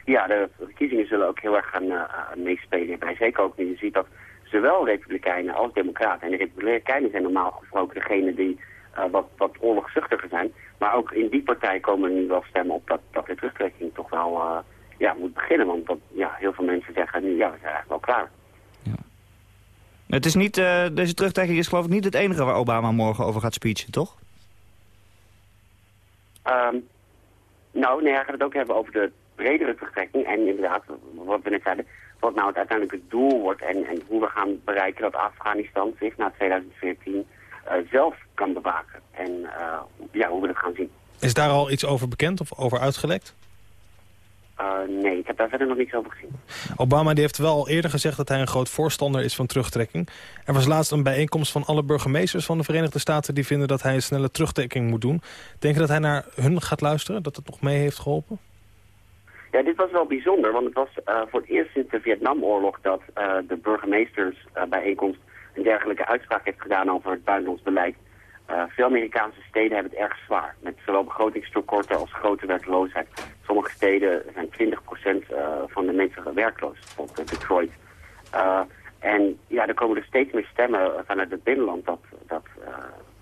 Ja, de verkiezingen zullen ook heel erg gaan eh, meespelen hierbij. Zeker ook nu je ziet dat zowel republikeinen als democraten... en de republikeinen zijn normaal gesproken degene die eh, wat, wat oorlogzuchtiger zijn... maar ook in die partij komen nu wel stemmen op dat, dat de terugtrekking toch wel ja, moet beginnen. Want dat, ja, heel veel mensen zeggen nu, ja, we zijn eigenlijk wel klaar. Het is niet, deze terugtrekking is geloof ik niet het enige waar Obama morgen over gaat speechen, toch? Ehm, nou, nee, hij gaat het ook hebben over de bredere terugtrekking. En inderdaad, wat we net zeiden, wat nou het uiteindelijk het doel wordt en, en hoe we gaan bereiken dat Afghanistan zich na 2014 eh, zelf kan bewaken. En eh, ja, hoe we dat gaan zien. Is daar al iets over bekend of over uitgelekt? Eh, nee, ik heb daar verder nog niets over gezien. Obama die heeft wel al eerder gezegd dat hij een groot voorstander is van terugtrekking. Er was laatst een bijeenkomst van alle burgemeesters van de Verenigde Staten... die vinden dat hij een snelle terugtrekking moet doen. Denk je dat hij naar hun gaat luisteren? Dat het nog mee heeft geholpen? Ja, dit was wel bijzonder, want het was eh, voor het eerst sinds de Vietnamoorlog dat eh, de burgemeesters eh, een dergelijke uitspraak heeft gedaan over het buitenlands beleid. Veel Amerikaanse steden hebben het erg zwaar, met zowel begrotingstekorten als grote werkloosheid. Sommige steden zijn 20% eh, van de mensen werkloos, bijvoorbeeld Detroit. En ja, er komen er steeds meer stemmen vanuit het binnenland dat, dat,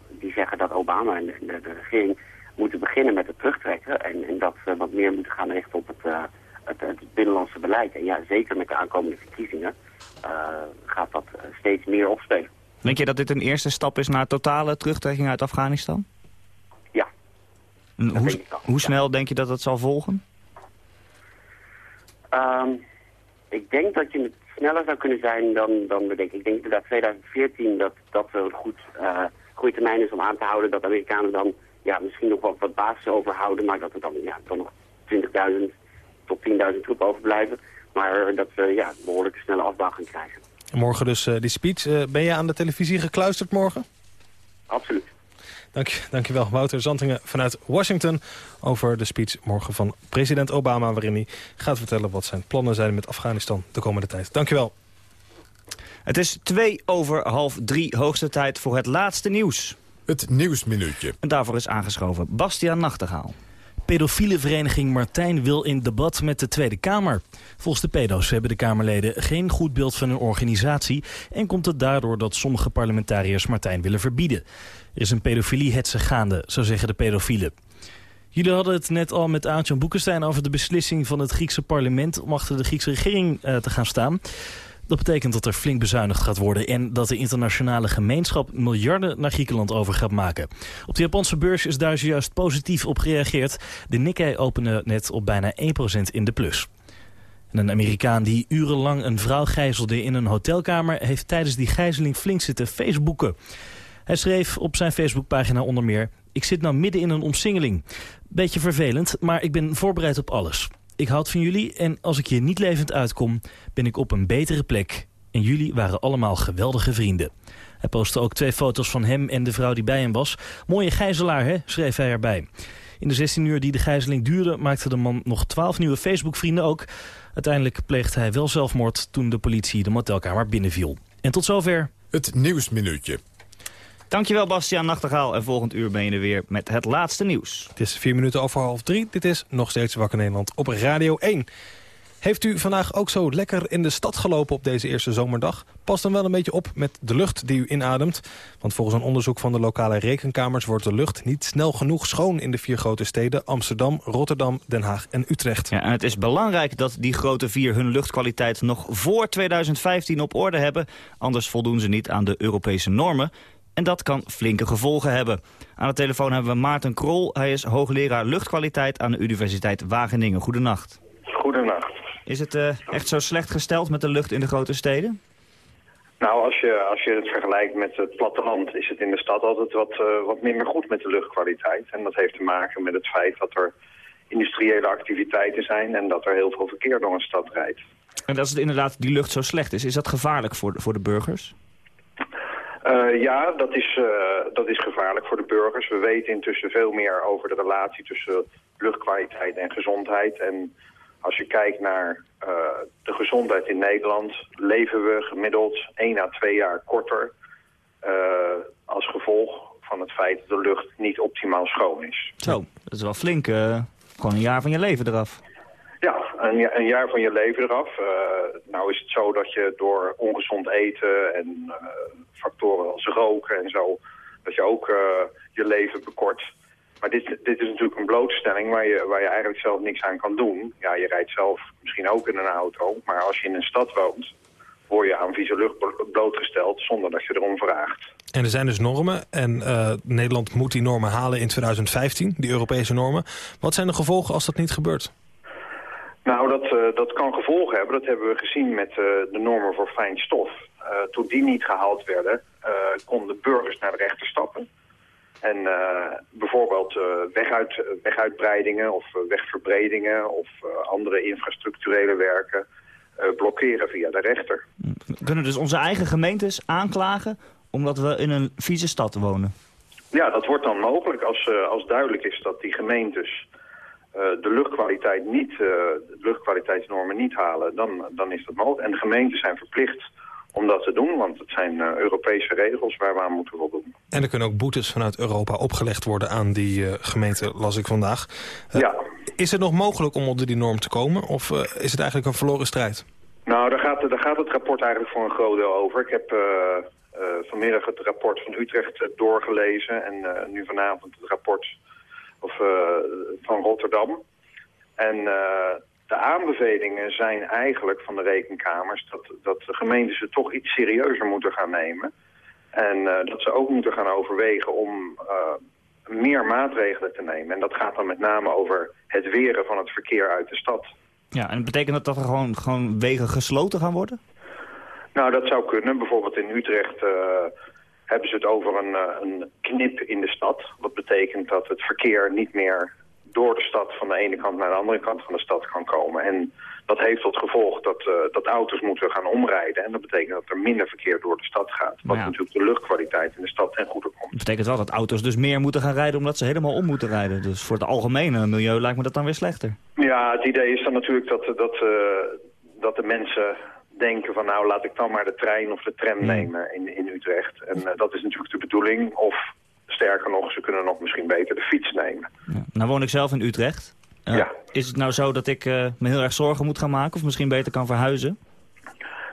die zeggen dat Obama en de regering moeten beginnen met het terugtrekken. En, en dat we wat meer moeten gaan richten op het, eh, het, het binnenlandse beleid. En ja, zeker met de aankomende verkiezingen eh, gaat dat eh, steeds meer opspelen. Denk je dat dit een eerste stap is naar totale terugtrekking uit Afghanistan? Ja. En hoe, hoe snel denk je dat dat zal volgen? Ehm, ik denk dat je het sneller zou kunnen zijn dan, dan we denken. Ik denk dat 2014 dat, dat een goed, eh, goede termijn is om aan te houden dat Amerikanen dan ja, misschien nog wat, wat basis overhouden, maar dat er dan, ja, dan nog 20.000 tot 10.000 troepen overblijven. Maar dat we ja, een behoorlijke snelle afbouw gaan krijgen. Morgen dus eh, die speech. Eh, ben je aan de televisie gekluisterd morgen? Absoluut. Dank, je, dankjewel, Wouter Zantingen vanuit Washington... over de speech morgen van president Obama... waarin hij gaat vertellen wat zijn plannen zijn met Afghanistan de komende tijd. Dankjewel. Het is twee over half drie, hoogste tijd voor het laatste nieuws. Het Nieuwsminuutje. En daarvoor is aangeschoven Bastiaan Nachtegaal. Pedofiele vereniging Martijn wil in debat met de Tweede Kamer. Volgens de pedo's hebben de Kamerleden geen goed beeld van hun organisatie... en komt het daardoor dat sommige parlementariërs Martijn willen verbieden. Er is een pedofilie-hetze gaande, zo zeggen de pedofielen. Jullie hadden het net al met Aantjan Boekenstein over de beslissing van het Griekse parlement... om achter de Griekse regering uh, te gaan staan. Dat betekent dat er flink bezuinigd gaat worden... en dat de internationale gemeenschap miljarden naar Griekenland over gaat maken. Op de Japanse beurs is daar zojuist positief op gereageerd. De Nikkei opende net op bijna 1% in de plus. En een Amerikaan die urenlang een vrouw gijzelde in een hotelkamer... heeft tijdens die gijzeling flink zitten facebooken. Hij schreef op zijn Facebookpagina onder meer... Ik zit nou midden in een omsingeling. Beetje vervelend, maar ik ben voorbereid op alles. Ik houd van jullie en als ik hier niet levend uitkom... ben ik op een betere plek. En jullie waren allemaal geweldige vrienden. Hij postte ook twee foto's van hem en de vrouw die bij hem was. Mooie gijzelaar, hè? schreef hij erbij. In de 16 uur die de gijzeling duurde... maakte de man nog 12 nieuwe Facebook-vrienden ook. Uiteindelijk pleegde hij wel zelfmoord... toen de politie de motelkamer binnenviel. En tot zover... Het Nieuwsminuutje. Dankjewel Bastiaan Nachtegaal. En volgend uur ben je er weer met het laatste nieuws. Het is vier minuten over half drie. Dit is nog steeds Wakker Nederland op Radio 1. Heeft u vandaag ook zo lekker in de stad gelopen op deze eerste zomerdag? Pas dan wel een beetje op met de lucht die u inademt. Want volgens een onderzoek van de lokale rekenkamers... wordt de lucht niet snel genoeg schoon in de vier grote steden... Amsterdam, Rotterdam, Den Haag en Utrecht. Ja, en het is belangrijk dat die grote vier hun luchtkwaliteit... nog voor 2015 op orde hebben. Anders voldoen ze niet aan de Europese normen. En dat kan flinke gevolgen hebben. Aan de telefoon hebben we Maarten Krol. Hij is hoogleraar luchtkwaliteit aan de Universiteit Wageningen. Goedenacht. Goedenacht. Is het uh, echt zo slecht gesteld met de lucht in de grote steden? Nou, als je, als je het vergelijkt met het platteland... is het in de stad altijd wat, uh, wat minder goed met de luchtkwaliteit. En dat heeft te maken met het feit dat er industriële activiteiten zijn... en dat er heel veel verkeer door een stad rijdt. En als het inderdaad die lucht zo slecht is, is dat gevaarlijk voor, voor de burgers? Uh, ja, dat is, uh, dat is gevaarlijk voor de burgers. We weten intussen veel meer over de relatie tussen luchtkwaliteit en gezondheid. En als je kijkt naar uh, de gezondheid in Nederland... leven we gemiddeld 1 à 2 jaar korter... als gevolg van het feit dat de lucht niet optimaal schoon is. Zo, dat is wel flink. gewoon een jaar van je leven eraf. Ja, een, jaar van je leven eraf. Uh, nou is het zo dat je door ongezond eten en uh, factoren als roken en zo... dat je ook uh, je leven bekort. Maar dit, dit is natuurlijk een blootstelling waar je, waar je eigenlijk zelf niks aan kan doen. Ja, je rijdt zelf misschien ook in een auto. Maar als je in een stad woont, word je aan vieze lucht blootgesteld zonder dat je erom vraagt. En er zijn dus normen en Nederland moet die normen halen in 2015, die Europese normen. Wat zijn de gevolgen als dat niet gebeurt? Nou, dat, uh, dat kan gevolgen hebben. Dat hebben we gezien met uh, de normen voor fijn stof. Uh, toen die niet gehaald werden, konden burgers naar de rechter stappen. En bijvoorbeeld weguit, weguitbreidingen of wegverbredingen of andere infrastructurele werken blokkeren via de rechter. We kunnen dus onze eigen gemeentes aanklagen omdat we in een vieze stad wonen? Ja, dat wordt dan mogelijk als, als duidelijk is dat die gemeentes... Uh, de luchtkwaliteit niet, de luchtkwaliteitsnormen niet halen, dan, dan is dat mogelijk. En de gemeenten zijn verplicht om dat te doen, want het zijn uh, Europese regels waar we aan moeten voldoen. En er kunnen ook boetes vanuit Europa opgelegd worden aan die gemeente, las ik vandaag. ja. Is het nog mogelijk om onder die norm te komen, of is het eigenlijk een verloren strijd? Nou, daar gaat, daar gaat het rapport eigenlijk voor een groot deel over. Ik heb vanmiddag het rapport van Utrecht doorgelezen en nu vanavond het rapport of, uh, van Rotterdam. En uh, de aanbevelingen zijn eigenlijk van de rekenkamers dat, dat de gemeentes het toch iets serieuzer moeten gaan nemen. En uh, dat ze ook moeten gaan overwegen om meer maatregelen te nemen. En dat gaat dan met name over het weren van het verkeer uit de stad. Ja, en betekent dat dat er gewoon, gewoon wegen gesloten gaan worden? Nou, dat zou kunnen. Bijvoorbeeld in Utrecht hebben ze het over een, een knip in de stad. Wat betekent dat het verkeer niet meer door de stad van de ene kant naar de andere kant van de stad kan komen. En dat heeft tot gevolg dat, uh, dat auto's moeten gaan omrijden. En dat betekent dat er minder verkeer door de stad gaat. Wat ja. natuurlijk de luchtkwaliteit in de stad ten goede komt. Dat betekent wel dat auto's dus meer moeten gaan rijden omdat ze helemaal om moeten rijden. Dus voor het algemene milieu lijkt me dat dan weer slechter. Ja, het idee is dan natuurlijk dat, dat, uh, dat de mensen denken van nou laat ik dan maar de trein of de tram Hmm. nemen in, in Utrecht. En uh, dat is natuurlijk de bedoeling. Of sterker nog, ze kunnen nog misschien beter de fiets nemen. Ja. Nou woon ik zelf in Utrecht. Uh, ja. Is het nou zo dat ik uh, me heel erg zorgen moet gaan maken of misschien beter kan verhuizen?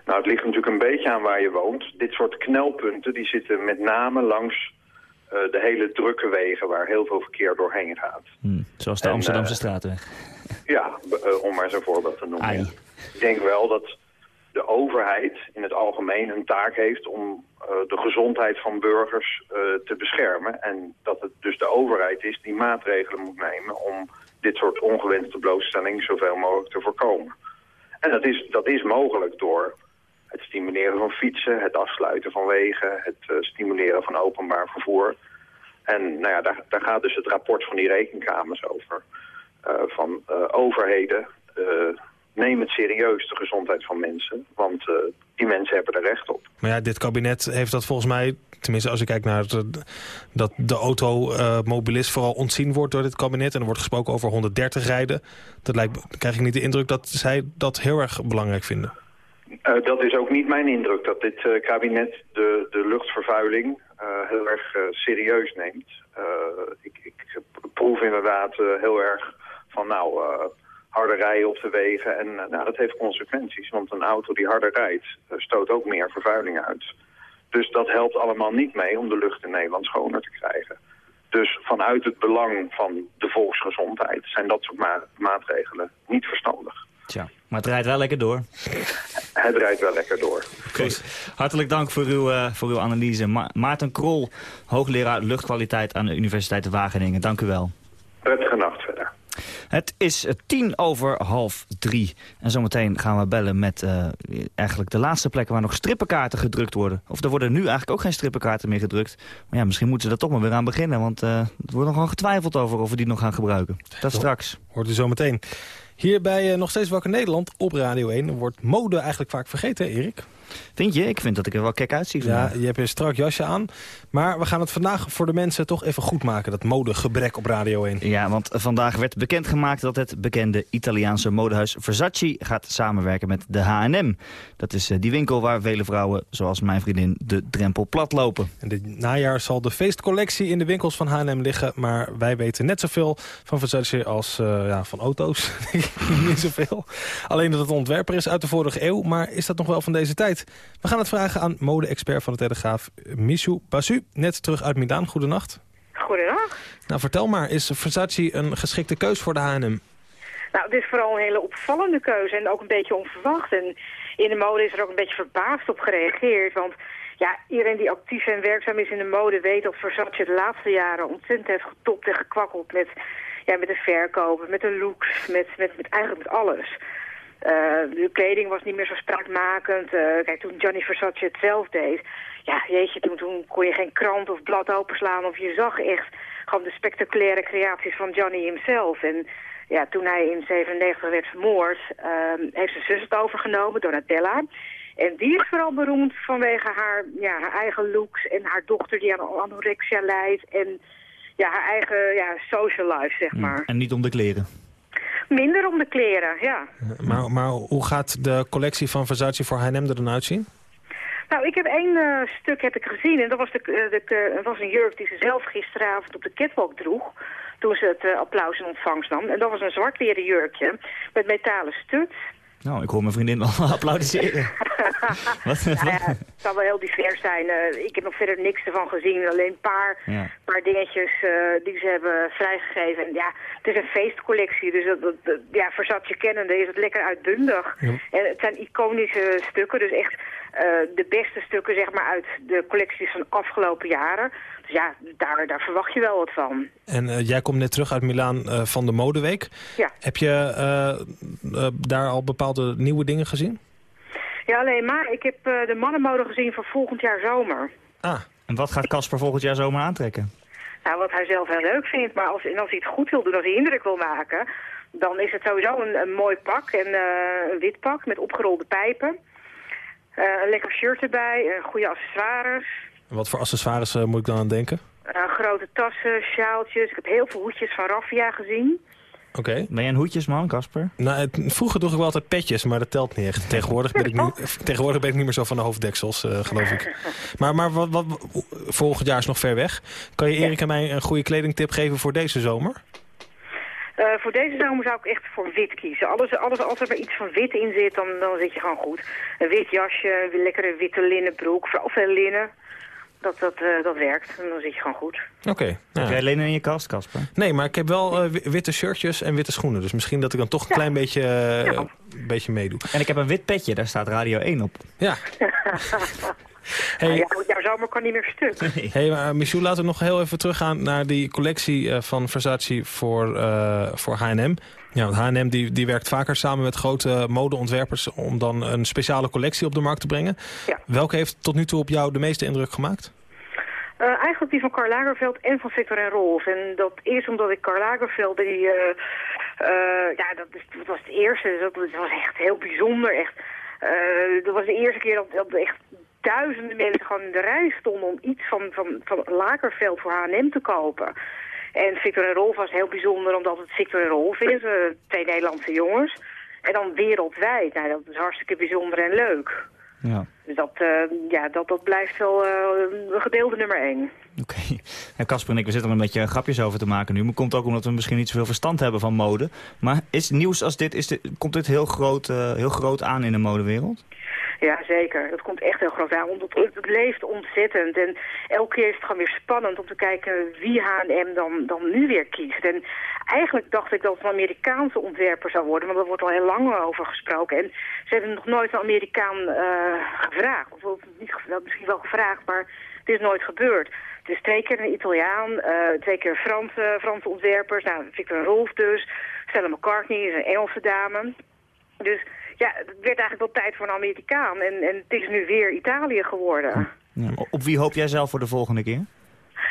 Nou, het ligt natuurlijk een beetje aan waar je woont. Dit soort knelpunten die zitten met name langs de hele drukke wegen waar heel veel verkeer doorheen gaat. Hmm. Zoals de en, Amsterdamse straatweg. Ja, om maar zo'n voorbeeld te noemen. Ai. Ik denk wel dat de overheid in het algemeen een taak heeft om uh, de gezondheid van burgers uh, te beschermen. En dat het dus de overheid is die maatregelen moet nemen om dit soort ongewenste blootstelling zoveel mogelijk te voorkomen. En dat is, dat is mogelijk door het stimuleren van fietsen, het afsluiten van wegen, het uh, stimuleren van openbaar vervoer. En nou ja, daar, daar gaat dus het rapport van die rekenkamers over. van overheden neem het serieus, de gezondheid van mensen. Want uh, die mensen hebben er recht op. Maar ja, dit kabinet heeft dat volgens mij... tenminste als ik kijk naar het, dat de automobilist uh, vooral ontzien wordt door dit kabinet... en er wordt gesproken over 130 rijden... dat lijkt, dan krijg ik niet de indruk dat zij dat heel erg belangrijk vinden. Uh, dat is ook niet mijn indruk, dat dit kabinet de, de luchtvervuiling heel erg serieus neemt. Ik, ik, proef inderdaad heel erg van nou harder rijden op de wegen. En nou, dat heeft consequenties, want een auto die harder rijdt stoot ook meer vervuiling uit. Dus dat helpt allemaal niet mee om de lucht in Nederland schoner te krijgen. Dus vanuit het belang van de volksgezondheid zijn dat soort ma maatregelen niet verstandig. Tja, maar het rijdt wel lekker door. het rijdt wel lekker door. Goed. Hartelijk dank voor uw, uh, voor uw analyse. Ma Maarten Krol, hoogleraar luchtkwaliteit aan de Universiteit Wageningen. Dank u wel. Prettige nacht verder. Het is tien over half drie. En zometeen gaan we bellen met uh, eigenlijk de laatste plekken waar nog strippenkaarten gedrukt worden. Of er worden nu eigenlijk ook geen strippenkaarten meer gedrukt. Maar ja, misschien moeten ze er toch maar weer aan beginnen. Want uh, er wordt nogal getwijfeld over of we die nog gaan gebruiken. Dat straks. Hoort u zometeen. Hier bij uh, Nog Steeds Wakker Nederland op Radio 1 wordt mode eigenlijk vaak vergeten, Erik. Vind je? Ik vind dat ik er wel kek uitzie vandaag. Ja, je hebt een strak jasje aan. Maar we gaan het vandaag voor de mensen toch even goed maken. Dat modegebrek op Radio 1. Ja, want vandaag werd bekendgemaakt dat het bekende Italiaanse modehuis Versace gaat samenwerken met de H&M. Dat is die winkel waar vele vrouwen, zoals mijn vriendin, de drempel plat lopen. En dit najaar zal de feestcollectie in de winkels van H&M liggen. Maar wij weten net zoveel van Versace als uh, ja, van auto's. Niet zoveel. Alleen dat het ontwerper is uit de vorige eeuw. Maar is dat nog wel van deze tijd? We gaan het vragen aan mode-expert van de Telegraaf, Michou Basu. Net terug uit Milaan. Goedenacht. Goedendag. Nou, vertel maar, is Versace een geschikte keus voor de H&M? Nou, het is vooral een hele opvallende keuze en ook een beetje onverwacht. En in de mode is er ook een beetje verbaasd op gereageerd, want... Ja, iedereen die actief en werkzaam is in de mode weet dat Versace de laatste jaren ontzettend heeft getopt en gekwakkeld met, ja, met de verkopen, met de looks, met, met, met eigenlijk met alles. De kleding was niet meer zo spraakmakend. Uh, kijk, toen Gianni Versace het zelf deed... Ja, jeetje, toen, toen kon je geen krant of blad openslaan... of je zag echt gewoon de spectaculaire creaties van Gianni himself. En ja, toen hij in 97 werd vermoord... Uh, heeft zijn zus het overgenomen, Donatella... En die is vooral beroemd vanwege haar, ja, haar eigen looks en haar dochter die aan anorexia lijdt. En ja, haar eigen ja, social life, zeg maar. En niet om de kleren. Minder om de kleren, ja. Maar, maar hoe gaat de collectie van Versace voor H&M er dan uitzien? Nou, ik heb één uh, stuk heb ik gezien en dat was, de, de, de, was een jurk die ze zelf gisteravond op de catwalk droeg. Toen ze het uh, applaus in ontvangst nam. En dat was een zwart leren jurkje met metalen studs. Nou, ik hoor mijn vriendin al applaudisseren. wat, nou ja, het zal wel heel divers zijn. Uh, ik heb nog verder niks ervan gezien. Alleen een paar, ja. paar dingetjes uh, die ze hebben vrijgegeven. En ja, het is een feestcollectie. Dus dat, dat, ja, Versace kennende is het lekker uitbundig. Ja. En het zijn iconische stukken. Dus echt uh, de beste stukken zeg maar, uit de collecties van de afgelopen jaren. Dus ja, daar, daar verwacht je wel wat van. En uh, jij komt net terug uit Milaan uh, van de Modeweek. Ja. Heb je daar al bepaalde nieuwe dingen gezien? Ja, alleen maar. Ik heb de mannenmode gezien voor volgend jaar zomer. Ah, en wat gaat Casper volgend jaar zomer aantrekken? Nou, wat hij zelf heel leuk vindt. Maar als, en als hij het goed wil doen, als hij indruk wil maken... dan is het sowieso een, een mooi pak. En, een wit pak met opgerolde pijpen. Uh, een lekker shirt erbij, uh, goede accessoires. Wat voor accessoires uh, moet ik dan aan denken? grote tassen, sjaaltjes. Ik heb heel veel hoedjes van Raffia gezien. Oké. Okay. Ben jij een hoedjesman, Casper? Nou, het, vroeger droeg ik wel altijd petjes, maar dat telt niet echt. Tegenwoordig ben ik, nu, tegenwoordig ben ik niet meer zo van de hoofddeksels, geloof ik. Maar, maar wat, wat, volgend jaar is nog ver weg. Kan je Erik en mij een goede kledingtip geven voor deze zomer? Uh, voor deze zomer zou ik echt voor wit kiezen. Alles, alles, als er maar iets van wit in zit, dan, dan zit je gewoon goed. Een wit jasje, een lekkere witte linnen broek, vooral veel linnen. Dat, dat, uh, dat werkt en dan zit je gewoon goed. Oké. Okay, ja. Heb jij linnen in je kast, Casper? Nee, maar ik heb wel uh, witte shirtjes en witte schoenen. Dus misschien dat ik dan toch een ja. klein beetje, ja. beetje meedoe. En ik heb een wit petje, daar staat Radio 1 op. Ja. Hey. Nou, ja, jouw zomer kan niet meer stuk. Nee. Hey, maar Michou, laten we nog heel even teruggaan naar die collectie van Versace voor, uh, voor H&M. Ja, want H&M die, die werkt vaker samen met grote modeontwerpers om dan een speciale collectie op de markt te brengen. Ja. Welke heeft tot nu toe op jou de meeste indruk gemaakt? Uh, eigenlijk die van Karl Lagerfeld en van Victor en Rolf. En dat is omdat ik Karl Lagerfeld, die, uh, uh, ja, dat, is, dat was het eerste. Dat, dat was echt heel bijzonder. Echt, dat was de eerste keer dat, dat echt duizenden mensen gewoon in de rij stonden om iets van, van, van Lagerveld voor H&M te kopen. En Victor en Rolf was heel bijzonder omdat het Victor en Rolf is, uh, twee Nederlandse jongens. En dan wereldwijd. Nou, dat is hartstikke bijzonder en leuk. Ja. Dus dat, uh, ja, dat, dat blijft wel uh, gedeelde nummer één. Oké. Okay. Casper en ik, we zitten er een beetje grapjes over te maken nu. Maar komt ook omdat we misschien niet zoveel verstand hebben van mode. Maar is nieuws als dit, is dit komt dit heel groot, uh, heel groot aan in de modewereld? Ja, zeker. Dat komt echt heel groot aan. Want het, leeft ontzettend. En elke keer is het gewoon weer spannend om te kijken wie H&M dan, dan nu weer kiest. En eigenlijk dacht ik dat het een Amerikaanse ontwerper zou worden. Want er wordt al heel lang over gesproken. En ze hebben nog nooit een Amerikaan uh, gevraagd. Of niet gevraagd, misschien wel gevraagd, maar het is nooit gebeurd. Is twee keer een Italiaan, uh, twee keer Franse, Franse ontwerpers. Nou, Victor Rolf dus. Stella McCartney is een Engelse dame. Dus ja, het werd eigenlijk wel tijd voor een Amerikaan. En, en het is nu weer Italië geworden. Ja. Op wie hoop jij zelf voor de volgende keer?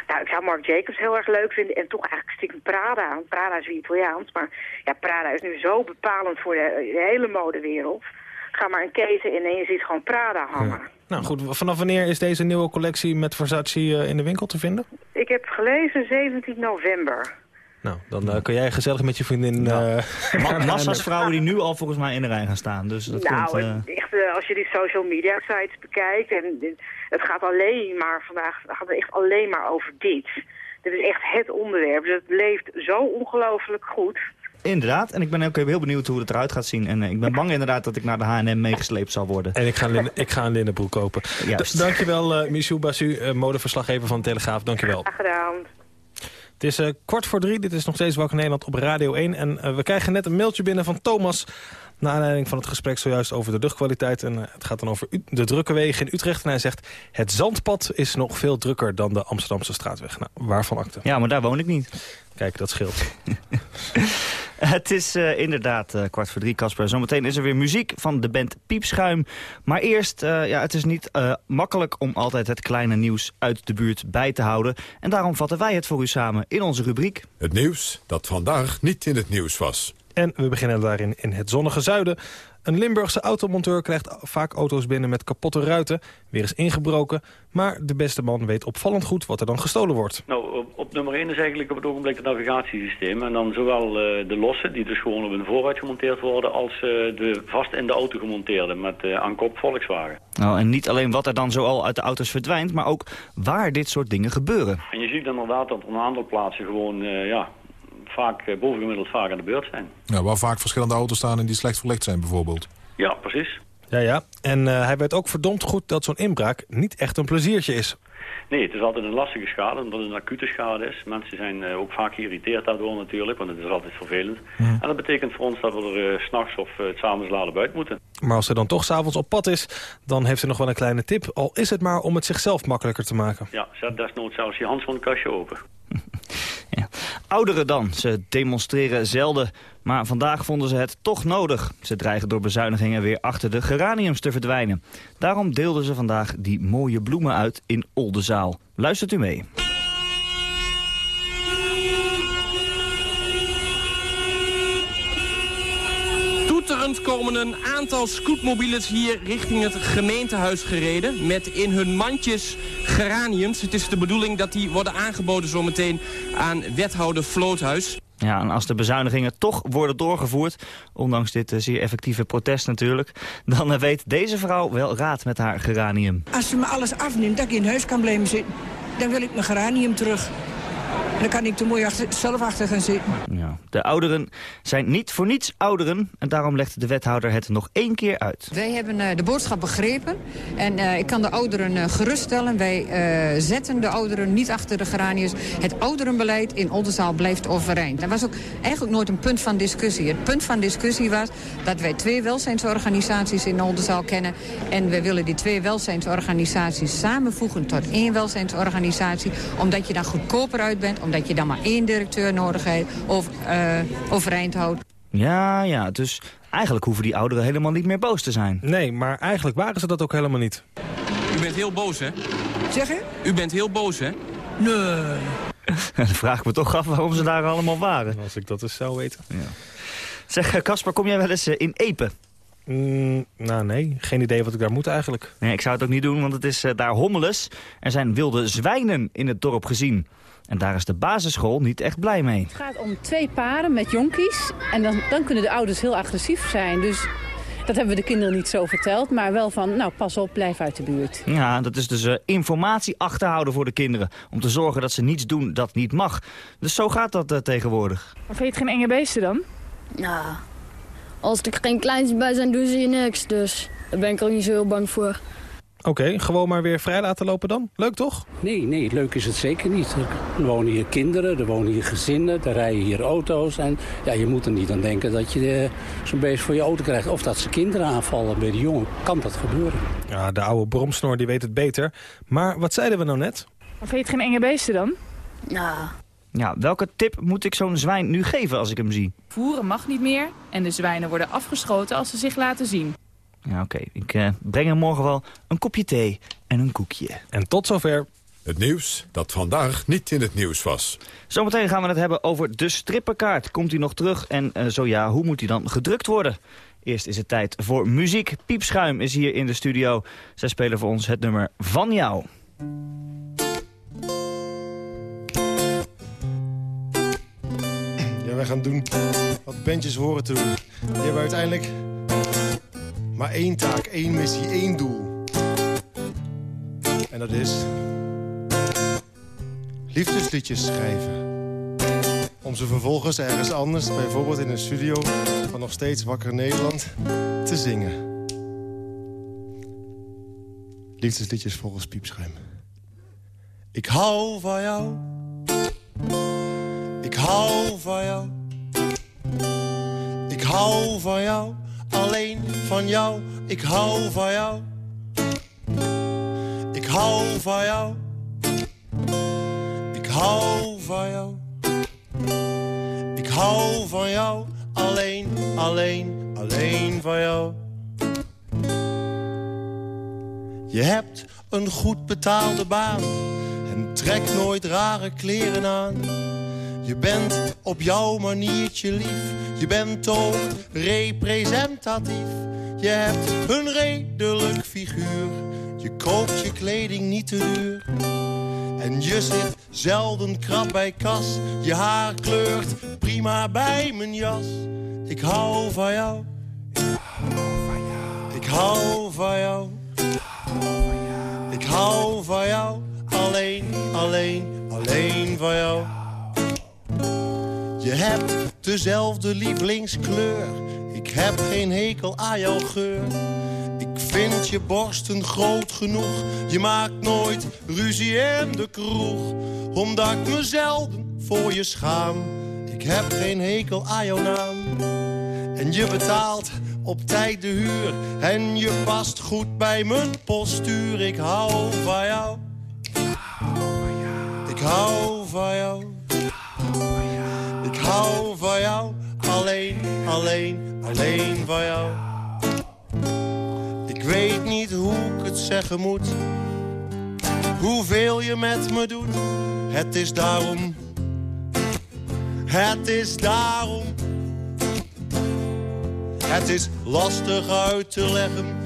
Nou, ik zou Marc Jacobs heel erg leuk vinden. En toch eigenlijk stiekem Prada. Prada is weer Italiaans. Maar ja, Prada is nu zo bepalend voor de, de hele modewereld. Ga maar een keten in en je ziet gewoon Prada hangen. Nou goed, vanaf wanneer is deze nieuwe collectie met Versace uh, in de winkel te vinden? Ik heb gelezen 17 november. Nou, dan uh, kun jij gezellig met je vriendin... Ja. Uh, Massa's vrouwen die nu al volgens mij in de rij gaan staan. Dus dat nou, komt, uh... echt, als je die social media sites bekijkt... en het gaat alleen maar vandaag het gaat echt alleen maar over dit. Dit is echt het onderwerp. Dus het leeft zo ongelooflijk goed. Inderdaad, en ik ben ook heel benieuwd hoe het eruit gaat zien. En ik ben bang inderdaad dat ik naar de H&M meegesleept zal worden. En ik ga, een, ik ga een linnenbroek kopen. Juist. Dankjewel, uh, Michou Bassu, uh, modeverslaggever van de Telegraaf. Dankjewel. Graag gedaan. Het is uh, kwart voor drie, dit is nog steeds Wakker Nederland op Radio 1. En uh, we krijgen net een mailtje binnen van Thomas... naar aanleiding van het gesprek zojuist over de luchtkwaliteit. En uh, het gaat dan over U de drukke wegen in Utrecht. En hij zegt, het zandpad is nog veel drukker dan de Amsterdamse straatweg. Nou, waarvan akte? Ja, maar daar woon ik niet. Kijk, dat scheelt. Het is uh, inderdaad uh, kwart voor drie, Casper. Zometeen is er weer muziek van de band Piepschuim. Maar eerst, uh, ja, het is niet makkelijk om altijd het kleine nieuws uit de buurt bij te houden. En daarom vatten wij het voor u samen in onze rubriek. Het nieuws dat vandaag niet in het nieuws was. En we beginnen daarin in het zonnige zuiden. Een Limburgse automonteur krijgt vaak auto's binnen met kapotte ruiten. Weer is ingebroken. Maar de beste man weet opvallend goed wat er dan gestolen wordt. Nou, op, op nummer 1 is eigenlijk op het ogenblik het navigatiesysteem. En dan zowel uh, de losse, die dus gewoon op een voorruit gemonteerd worden... als uh, de vast in de auto gemonteerde met uh, aan kop Volkswagen. Nou, en niet alleen wat er dan zoal uit de auto's verdwijnt... maar ook waar dit soort dingen gebeuren. En je ziet inderdaad dat op een aantal plaatsen gewoon... ja, vaak bovengemiddeld vaak aan de beurt zijn. Ja, waar vaak verschillende auto's staan en die slecht verlicht zijn bijvoorbeeld. Ja, precies. Ja, ja. En uh, hij weet ook verdomd goed dat zo'n inbraak niet echt een pleziertje is. Nee, het is altijd een lastige schade, omdat het een acute schade is. Mensen zijn uh, ook vaak geïrriteerd daardoor natuurlijk, want het is altijd vervelend. Hm. En dat betekent voor ons dat we er uh, s'nachts of uh, het s'avonds laden buiten moeten. Maar als hij dan toch s'avonds op pad is, dan heeft hij nog wel een kleine tip. Al is het maar om het zichzelf makkelijker te maken. Ja, zet desnoods zelfs je handschoenenkastje open. Ja. Ouderen dan. Ze demonstreren zelden. Maar vandaag vonden ze het toch nodig. Ze dreigen door bezuinigingen weer achter de geraniums te verdwijnen. Daarom deelden ze vandaag die mooie bloemen uit in Oldenzaal. Luistert u mee. Komen een aantal scootmobiles hier richting het gemeentehuis gereden... met in hun mandjes geraniums. Het is de bedoeling dat die worden aangeboden zometeen aan wethouder Vloothuis. Ja, en als de bezuinigingen toch worden doorgevoerd... ondanks dit uh, zeer effectieve protest natuurlijk... dan uh, weet deze vrouw wel raad met haar geranium. Als ze me alles afneemt dat ik in huis kan blijven zitten... dan wil ik mijn geranium terug. En dan kan ik er mooi achter, zelf achter gaan zitten. Ja, de ouderen zijn niet voor niets ouderen. En daarom legt de wethouder het nog één keer uit. Wij hebben uh, de boodschap begrepen. En uh, ik kan de ouderen uh, geruststellen. Wij zetten de ouderen niet achter de geraniums. Het ouderenbeleid in Oldenzaal blijft overeind. Dat was ook eigenlijk nooit een punt van discussie. Het punt van discussie was dat wij twee welzijnsorganisaties in Oldenzaal kennen. En we willen die twee welzijnsorganisaties samenvoegen tot één welzijnsorganisatie. Omdat je dan goedkoper uit bent omdat je dan maar één directeur nodig hebt of uh, overeind houdt. Ja, ja, dus eigenlijk hoeven die ouderen helemaal niet meer boos te zijn. Nee, maar eigenlijk waren ze dat ook helemaal niet. U bent heel boos, hè? Zeg je? U bent heel boos, hè? Nee. Dan vraag ik me toch af waarom ze daar allemaal waren. Als ik dat eens zou weten. Ja. Zeg, Casper, kom jij wel eens in Epen? Mm, nou nee, geen idee wat ik daar moet eigenlijk. Nee, ik zou het ook niet doen, want het is uh, daar hommeles. Er zijn wilde zwijnen in het dorp gezien. En daar is de basisschool niet echt blij mee. Het gaat om twee paren met jonkies. En dan, dan kunnen de ouders heel agressief zijn. Dus dat hebben we de kinderen niet zo verteld. Maar wel van, nou pas op, blijf uit de buurt. Ja, dat is dus uh, informatie achterhouden voor de kinderen. Om te zorgen dat ze niets doen dat niet mag. Dus zo gaat dat uh, tegenwoordig. Maar vind je het geen enge beesten dan? Ja, als er geen kleintjes bij zijn, doen ze je niks. Dus daar ben ik ook niet zo heel bang voor. Oké, gewoon maar weer vrij laten lopen dan? Leuk toch? Nee, nee, leuk is het zeker niet. Er wonen hier kinderen, er wonen hier gezinnen, er rijden hier auto's. En ja, je moet er niet aan denken dat je eh, zo'n beest voor je auto krijgt. Of dat ze kinderen aanvallen bij de jongen. Kan dat gebeuren. Ja, de oude bromsnoor die weet het beter. Maar wat zeiden we nou net? Of heet geen enge beesten dan? Ja. Ja, welke tip moet ik zo'n zwijn nu geven als ik hem zie? Voeren mag niet meer en de zwijnen worden afgeschoten als ze zich laten zien. Ja, oké. Ik eh, breng hem morgen wel een kopje thee en een koekje. En tot zover. Het nieuws dat vandaag niet in het nieuws was. Zometeen gaan we het hebben over de strippenkaart. Komt hij nog terug en eh, zo ja, hoe moet hij dan gedrukt worden? Eerst is het tijd voor muziek. Piepschuim is hier in de studio. Zij spelen voor ons het nummer Van Jou. Wij gaan doen wat bandjes horen te doen. Die hebben uiteindelijk maar één taak, één missie, één doel. En dat is... liefdesliedjes schrijven. Om ze vervolgens ergens anders, bijvoorbeeld in een studio... van nog steeds Wakker Nederland, te zingen. Liefdesliedjes volgens Piepschuim. Ik hou van jou. Ik hou van jou. Ik hou van jou. Alleen van jou. Ik hou van jou. Ik hou van jou. Ik hou van jou. Ik hou van jou. Alleen, alleen, alleen van jou. Je hebt een goed betaalde baan en trek nooit rare kleren aan. Je bent op jouw maniertje lief, je bent ook representatief. Je hebt een redelijk figuur, je koopt je kleding niet te duur. En je zit zelden krap bij kas, je haar kleurt prima bij mijn jas. Ik hou van jou, ik hou van jou. Ik hou van jou, alleen, alleen, alleen van jou. Je hebt dezelfde lievelingskleur, ik heb geen hekel aan jouw geur. Ik vind je borsten groot genoeg, je maakt nooit ruzie in de kroeg. Omdat ik me zelden voor je schaam, ik heb geen hekel aan jouw naam. En je betaalt op tijd de huur. En je past goed bij mijn postuur. Ik hou van jou. Ik hou van jou. Ik hou van jou. Alleen, alleen, alleen van jou. Ik weet niet hoe ik het zeggen moet. Hoeveel je met me doet. Het is daarom. Het is daarom. Het is lastig uit te leggen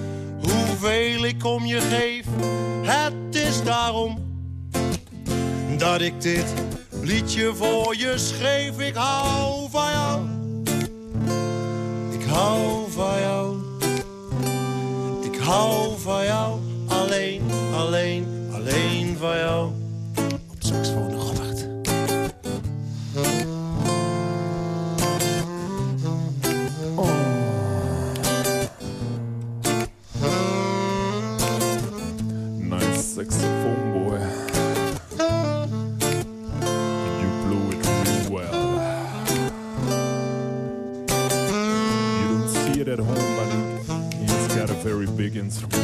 hoeveel ik om je geef. Het is daarom dat ik dit liedje voor je schreef. Ik hou van jou. Ik hou van jou. Ik hou van jou. Alleen, alleen, alleen van jou. Op saxofoon begins.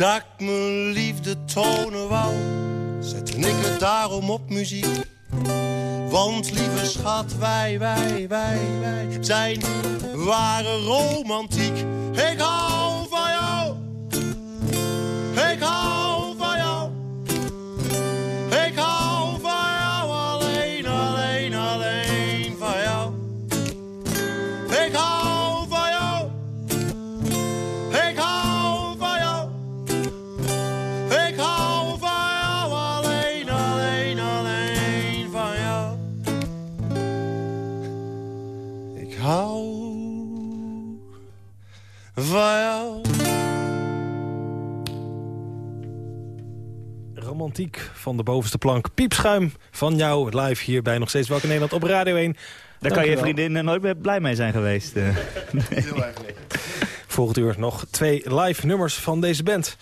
Dat ik mijn liefde tonen wou, zette ik het daarom op muziek. Want lieve schat, wij, wij, wij, wij zijn ware romantiek. Ik hou van jou, ik hou romantiek van de bovenste plank. Piepschuim van jou live hier bij Nog Steeds Wakker Nederland op Radio 1. Daar Dank kan je wel. vriendin eh, nooit meer blij mee zijn geweest. eh. Volgend uur nog twee live nummers van deze band.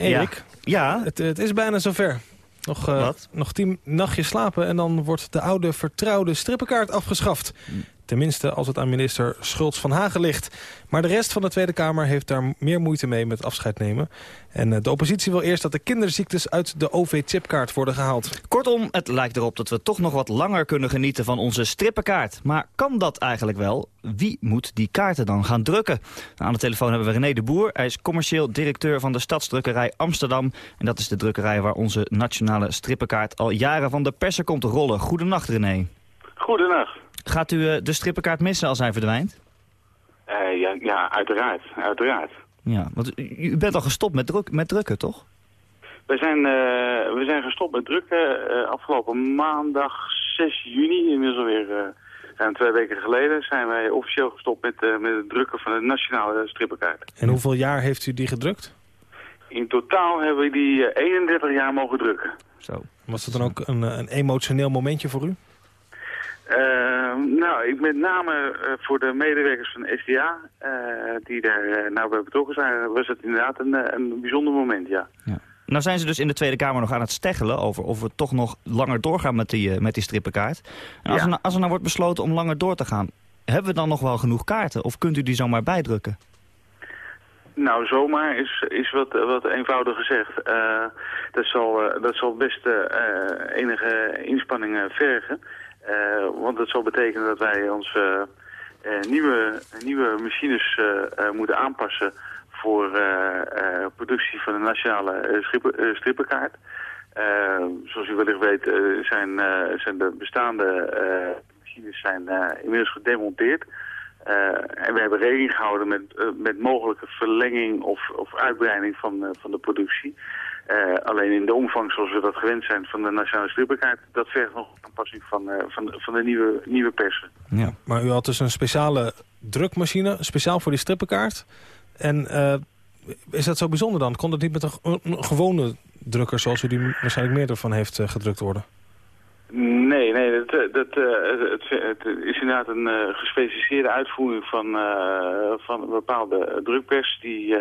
Erik, ja. Het, het is bijna zover. Nog, eh, nog tien nachtjes slapen en dan wordt de oude vertrouwde strippenkaart afgeschaft. Tenminste als het aan minister Schultz van Hagen ligt. Maar de rest van de Tweede Kamer heeft daar meer moeite mee met afscheid nemen. En eh, de oppositie wil eerst dat de kinderziektes uit de OV-chipkaart worden gehaald. Kortom, het lijkt erop dat we toch nog wat langer kunnen genieten van onze strippenkaart. Maar kan dat eigenlijk wel? Wie moet die kaarten dan gaan drukken? Nou, aan de telefoon hebben we René de Boer. Hij is commercieel directeur van de Stadsdrukkerij Amsterdam. En dat is de drukkerij waar onze nationale strippenkaart al jaren van de persen komt rollen. Goedenacht René. Goedenacht. Gaat u eh, de strippenkaart missen als hij verdwijnt? Eh, ja, ja, uiteraard. uiteraard. Ja, want u, u bent al gestopt met, druk, met drukken, toch? We zijn, eh, we zijn gestopt met drukken eh, afgelopen maandag 6 juni, inmiddels alweer eh, ruim twee weken geleden, zijn wij officieel gestopt met, eh, met het drukken van de nationale strippenkaart. En hoeveel jaar heeft u die gedrukt? In totaal hebben we die eh, 31 jaar mogen drukken. Zo. Was dat dan ook een, een emotioneel momentje voor u? Eh, nou, ik met name eh, voor de medewerkers van SDA, eh, die daar eh, nou bij betrokken zijn, was het inderdaad een, een bijzonder moment, ja. Nou zijn ze dus in de Tweede Kamer nog aan het steggelen over of we toch nog langer doorgaan met die, met die strippenkaart. En als, Ja. er, nou- als er nou wordt besloten om langer door te gaan, hebben we dan nog wel genoeg kaarten? Of kunt u die zomaar bijdrukken? Nou, zomaar is, is wat, wat eenvoudig gezegd. Dat, zal, dat zal best enige inspanningen vergen. Eh, want dat zal betekenen dat wij onze eh, nieuwe, nieuwe machines eh, eh, moeten aanpassen voor eh, eh, productie van de nationale eh, strippen, eh, strippenkaart. Eh, zoals u wellicht weet eh, zijn, eh, zijn de bestaande eh, machines zijn, eh, inmiddels gedemonteerd. Eh, en we hebben rekening gehouden met, eh, met mogelijke verlenging of, of uitbreiding van, eh, van de productie. Eh, alleen in de omvang zoals we dat gewend zijn van de nationale strippenkaart, dat vergt nog een aanpassing van, eh, van, van de nieuwe, nieuwe persen. Ja. Maar u had dus een speciale drukmachine, speciaal voor die strippenkaart. En eh, is dat zo bijzonder dan? Kon dat niet met een, ge- een gewone drukker, zoals u die waarschijnlijk meer ervan heeft gedrukt worden? Nee, nee, dat, dat, het, het is inderdaad een gespecialiseerde uitvoering van, van een bepaalde drukpers die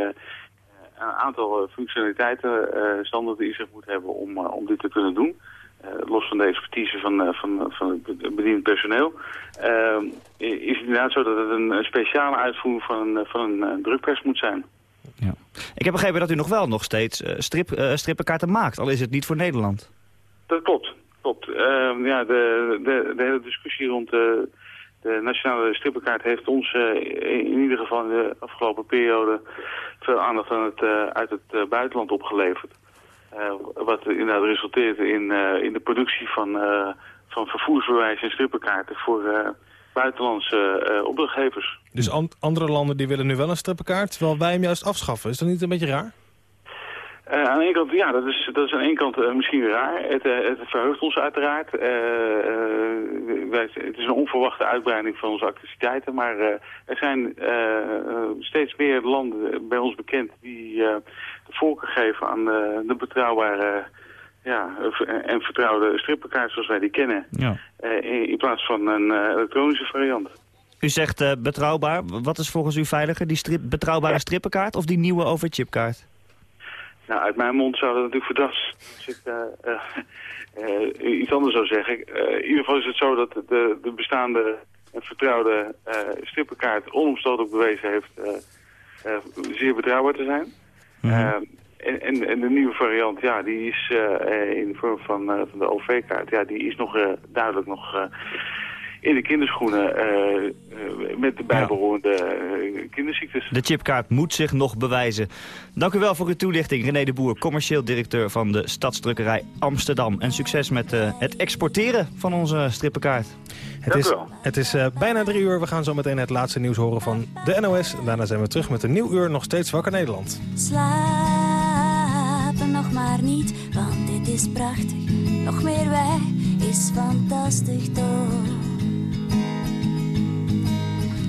een aantal eh, functionaliteiten eh, standaard in zich moet hebben om, eh, om dit te kunnen doen. Los van de expertise van, van, van het bediend personeel. is het inderdaad zo dat het een, speciale uitvoering van een, van een drukpers moet zijn. Ik heb begrepen dat u nog wel nog steeds strip, strippenkaarten maakt, al is het niet voor Nederland. Dat klopt. klopt. Ehm, ja, de, de, de hele discussie rond de, de nationale strippenkaart heeft ons eh, in ieder geval in de afgelopen periode veel aandacht aan het, eh, uit het eh, buitenland opgeleverd. Wat inderdaad resulteert in, in de productie van, van vervoersbewijs en strippenkaarten voor buitenlandse opdrachtgevers. Dus an- andere landen die willen nu wel een strippenkaart, terwijl wij hem juist afschaffen. Is dat niet een beetje raar? Eh, aan de ene kant, ja, dat is, dat is aan de ene kant eh, misschien raar. Het, eh, het verheugt ons uiteraard. Wij, het is een onverwachte uitbreiding van onze activiteiten. Maar er zijn steeds meer landen bij ons bekend die de voorkeur geven aan de, de betrouwbare ja, en vertrouwde strippenkaart zoals wij die kennen. Ja. In, in plaats van een elektronische variant. U zegt betrouwbaar. Wat is volgens u veiliger, die strip, betrouwbare strippenkaart of die nieuwe overchipkaart? Nou, uit mijn mond zou dat natuurlijk verdacht als ik eh, iets anders zou zeggen. In ieder geval is het zo dat de, de bestaande en vertrouwde strippenkaart onomstotelijk bewezen heeft zeer betrouwbaar te zijn. Eh, en, en, en de nieuwe variant, ja, die is in de vorm van, van de OV-kaart, ja, die is nog duidelijk nog in de kinderschoenen eh, eh, met de bijbehorende eh, kinderziektes. De chipkaart moet zich nog bewijzen. Dank u wel voor uw toelichting, René de Boer, commercieel directeur van de Stadsdrukkerij Amsterdam. En succes met het exporteren van onze strippenkaart. Het is, het is eh, bijna drie uur. We gaan zo meteen het laatste nieuws horen van de NOS. Daarna zijn we terug met een nieuw uur, nog steeds wakker Nederland. Slapen nog maar niet, want dit is prachtig. Nog meer wij is fantastisch toch.